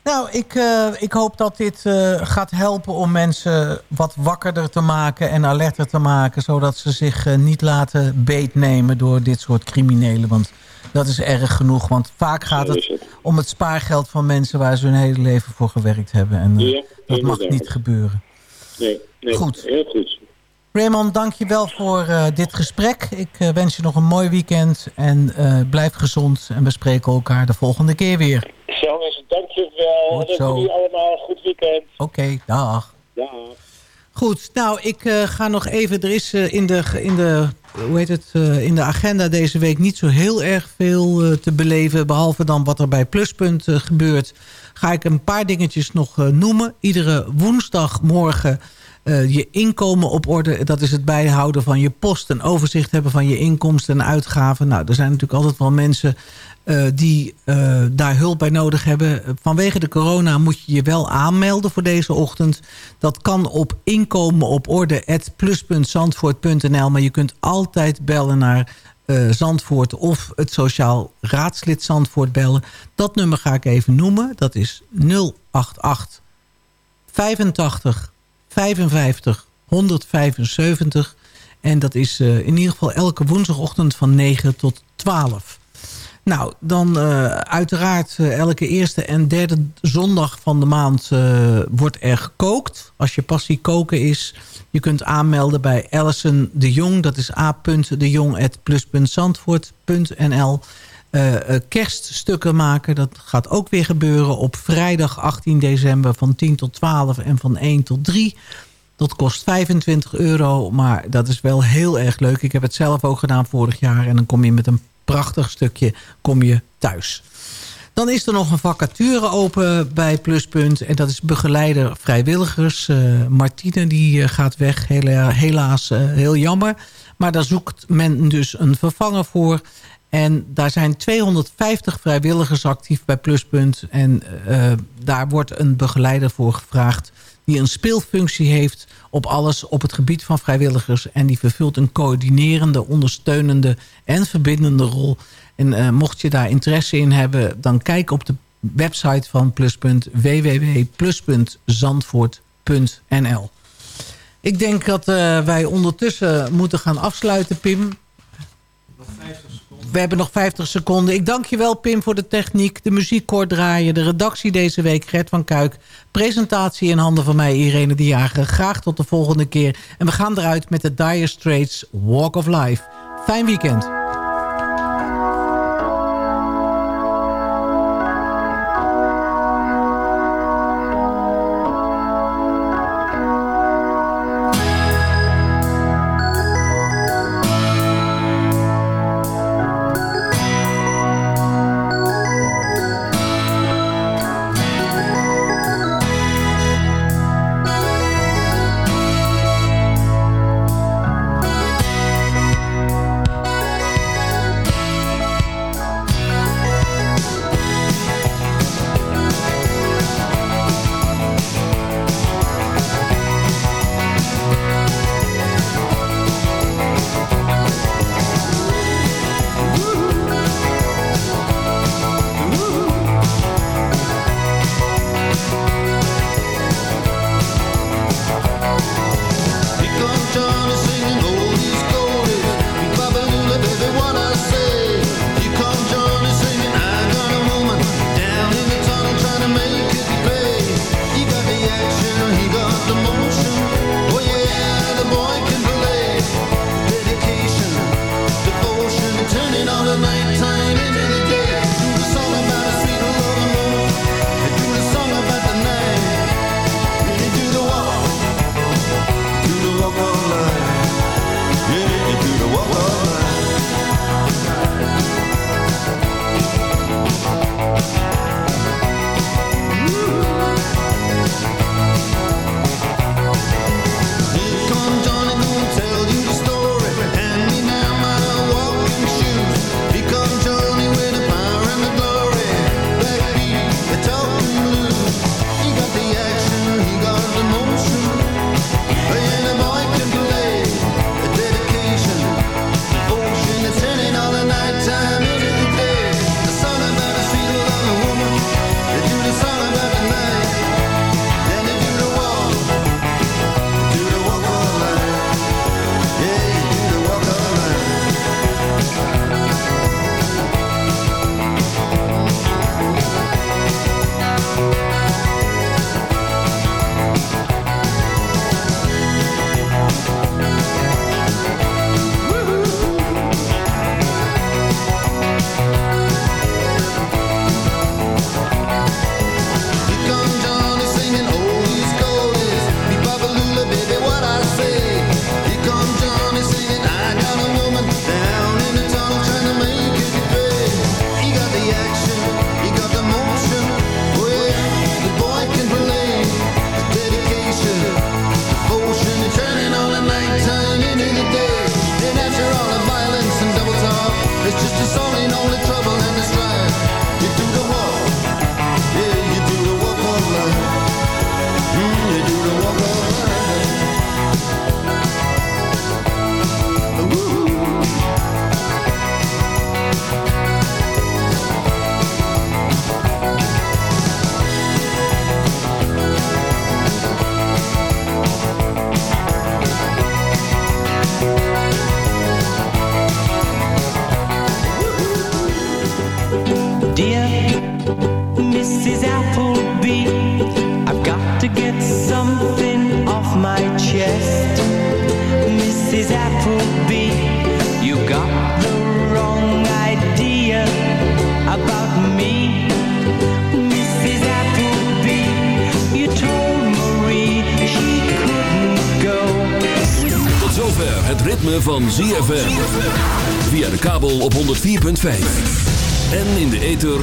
Nou, ik, eh, ik hoop dat dit eh, gaat helpen om mensen wat wakkerder te maken en alerter te maken. Zodat ze zich eh, niet laten beetnemen door dit soort criminelen. Want dat is erg genoeg. Want vaak gaat het om het spaargeld van mensen waar ze hun hele leven voor gewerkt hebben. En
Ja,
dat mag niet gebeuren.
Nee, nee,
Goed.
heel goed.
Raymond, dank je wel voor eh, dit gesprek. Ik eh, wens je nog een mooi weekend en eh, blijf gezond. En we spreken elkaar de volgende keer weer.
Zo is het, dankjewel.
Goed
en jullie allemaal een goed weekend.
Oké, dag.
Dag.
Goed, nou, ik ga nog even... Er is in, de, in, de, hoe heet het, in de agenda deze week niet zo heel erg veel te beleven. Behalve dan wat er bij Pluspunt gebeurt. Ga ik een paar dingetjes nog noemen. Iedere woensdagmorgen eh, je inkomen op orde. Dat is het bijhouden van je post. Een overzicht hebben van je inkomsten en uitgaven. Nou, er zijn natuurlijk altijd wel mensen eh, die eh, daar hulp bij nodig hebben. Vanwege de corona moet je je wel aanmelden voor deze ochtend. Dat kan op inkomen op orde plus.zandvoort.nl. Maar je kunt altijd bellen naar Zandvoort of het sociaal raadslid Zandvoort bellen. Dat nummer ga ik even noemen. Dat is 088 85 55 175. En dat is eh, in ieder geval elke woensdagochtend van 9 tot 12. Nou, dan eh, uiteraard eh, elke eerste en derde zondag van de maand wordt er gekookt. Als je passie koken is, je kunt aanmelden bij Alison de Jong. Dat is a.dejong.plus.zandvoort.nl eh, eh, kerststukken maken. Dat gaat ook weer gebeuren op vrijdag 18 december van 10 tot 12 en van 1 tot 3. Dat kost 25 euro, maar dat is wel heel erg leuk. Ik heb het zelf ook gedaan vorig jaar en dan kom je met een prachtig stukje kom je thuis. Dan is er nog een vacature open bij Pluspunt. En dat is begeleider vrijwilligers. Eh, Martine die gaat weg, Hela- helaas heel jammer. Maar daar zoekt men dus een vervanger voor. En daar zijn 250 vrijwilligers actief bij Pluspunt. En eh, daar wordt een begeleider voor gevraagd... die een speelfunctie heeft op alles op het gebied van vrijwilligers. En die vervult een coördinerende, ondersteunende en verbindende rol. En eh, mocht je daar interesse in hebben... dan kijk op de website van Pluspunt www.plus.zandvoort.nl Ik denk dat eh, wij ondertussen moeten gaan afsluiten, Pim. We hebben nog 50 seconden. Ik dank je wel, Pim, voor de techniek. De muziek kort draaien. De redactie deze week, Gert van Kuik. Presentatie in handen van mij, Irene de Jager. Graag tot de volgende keer. En we gaan eruit met de Dire Straits Walk of Life. Fijn weekend.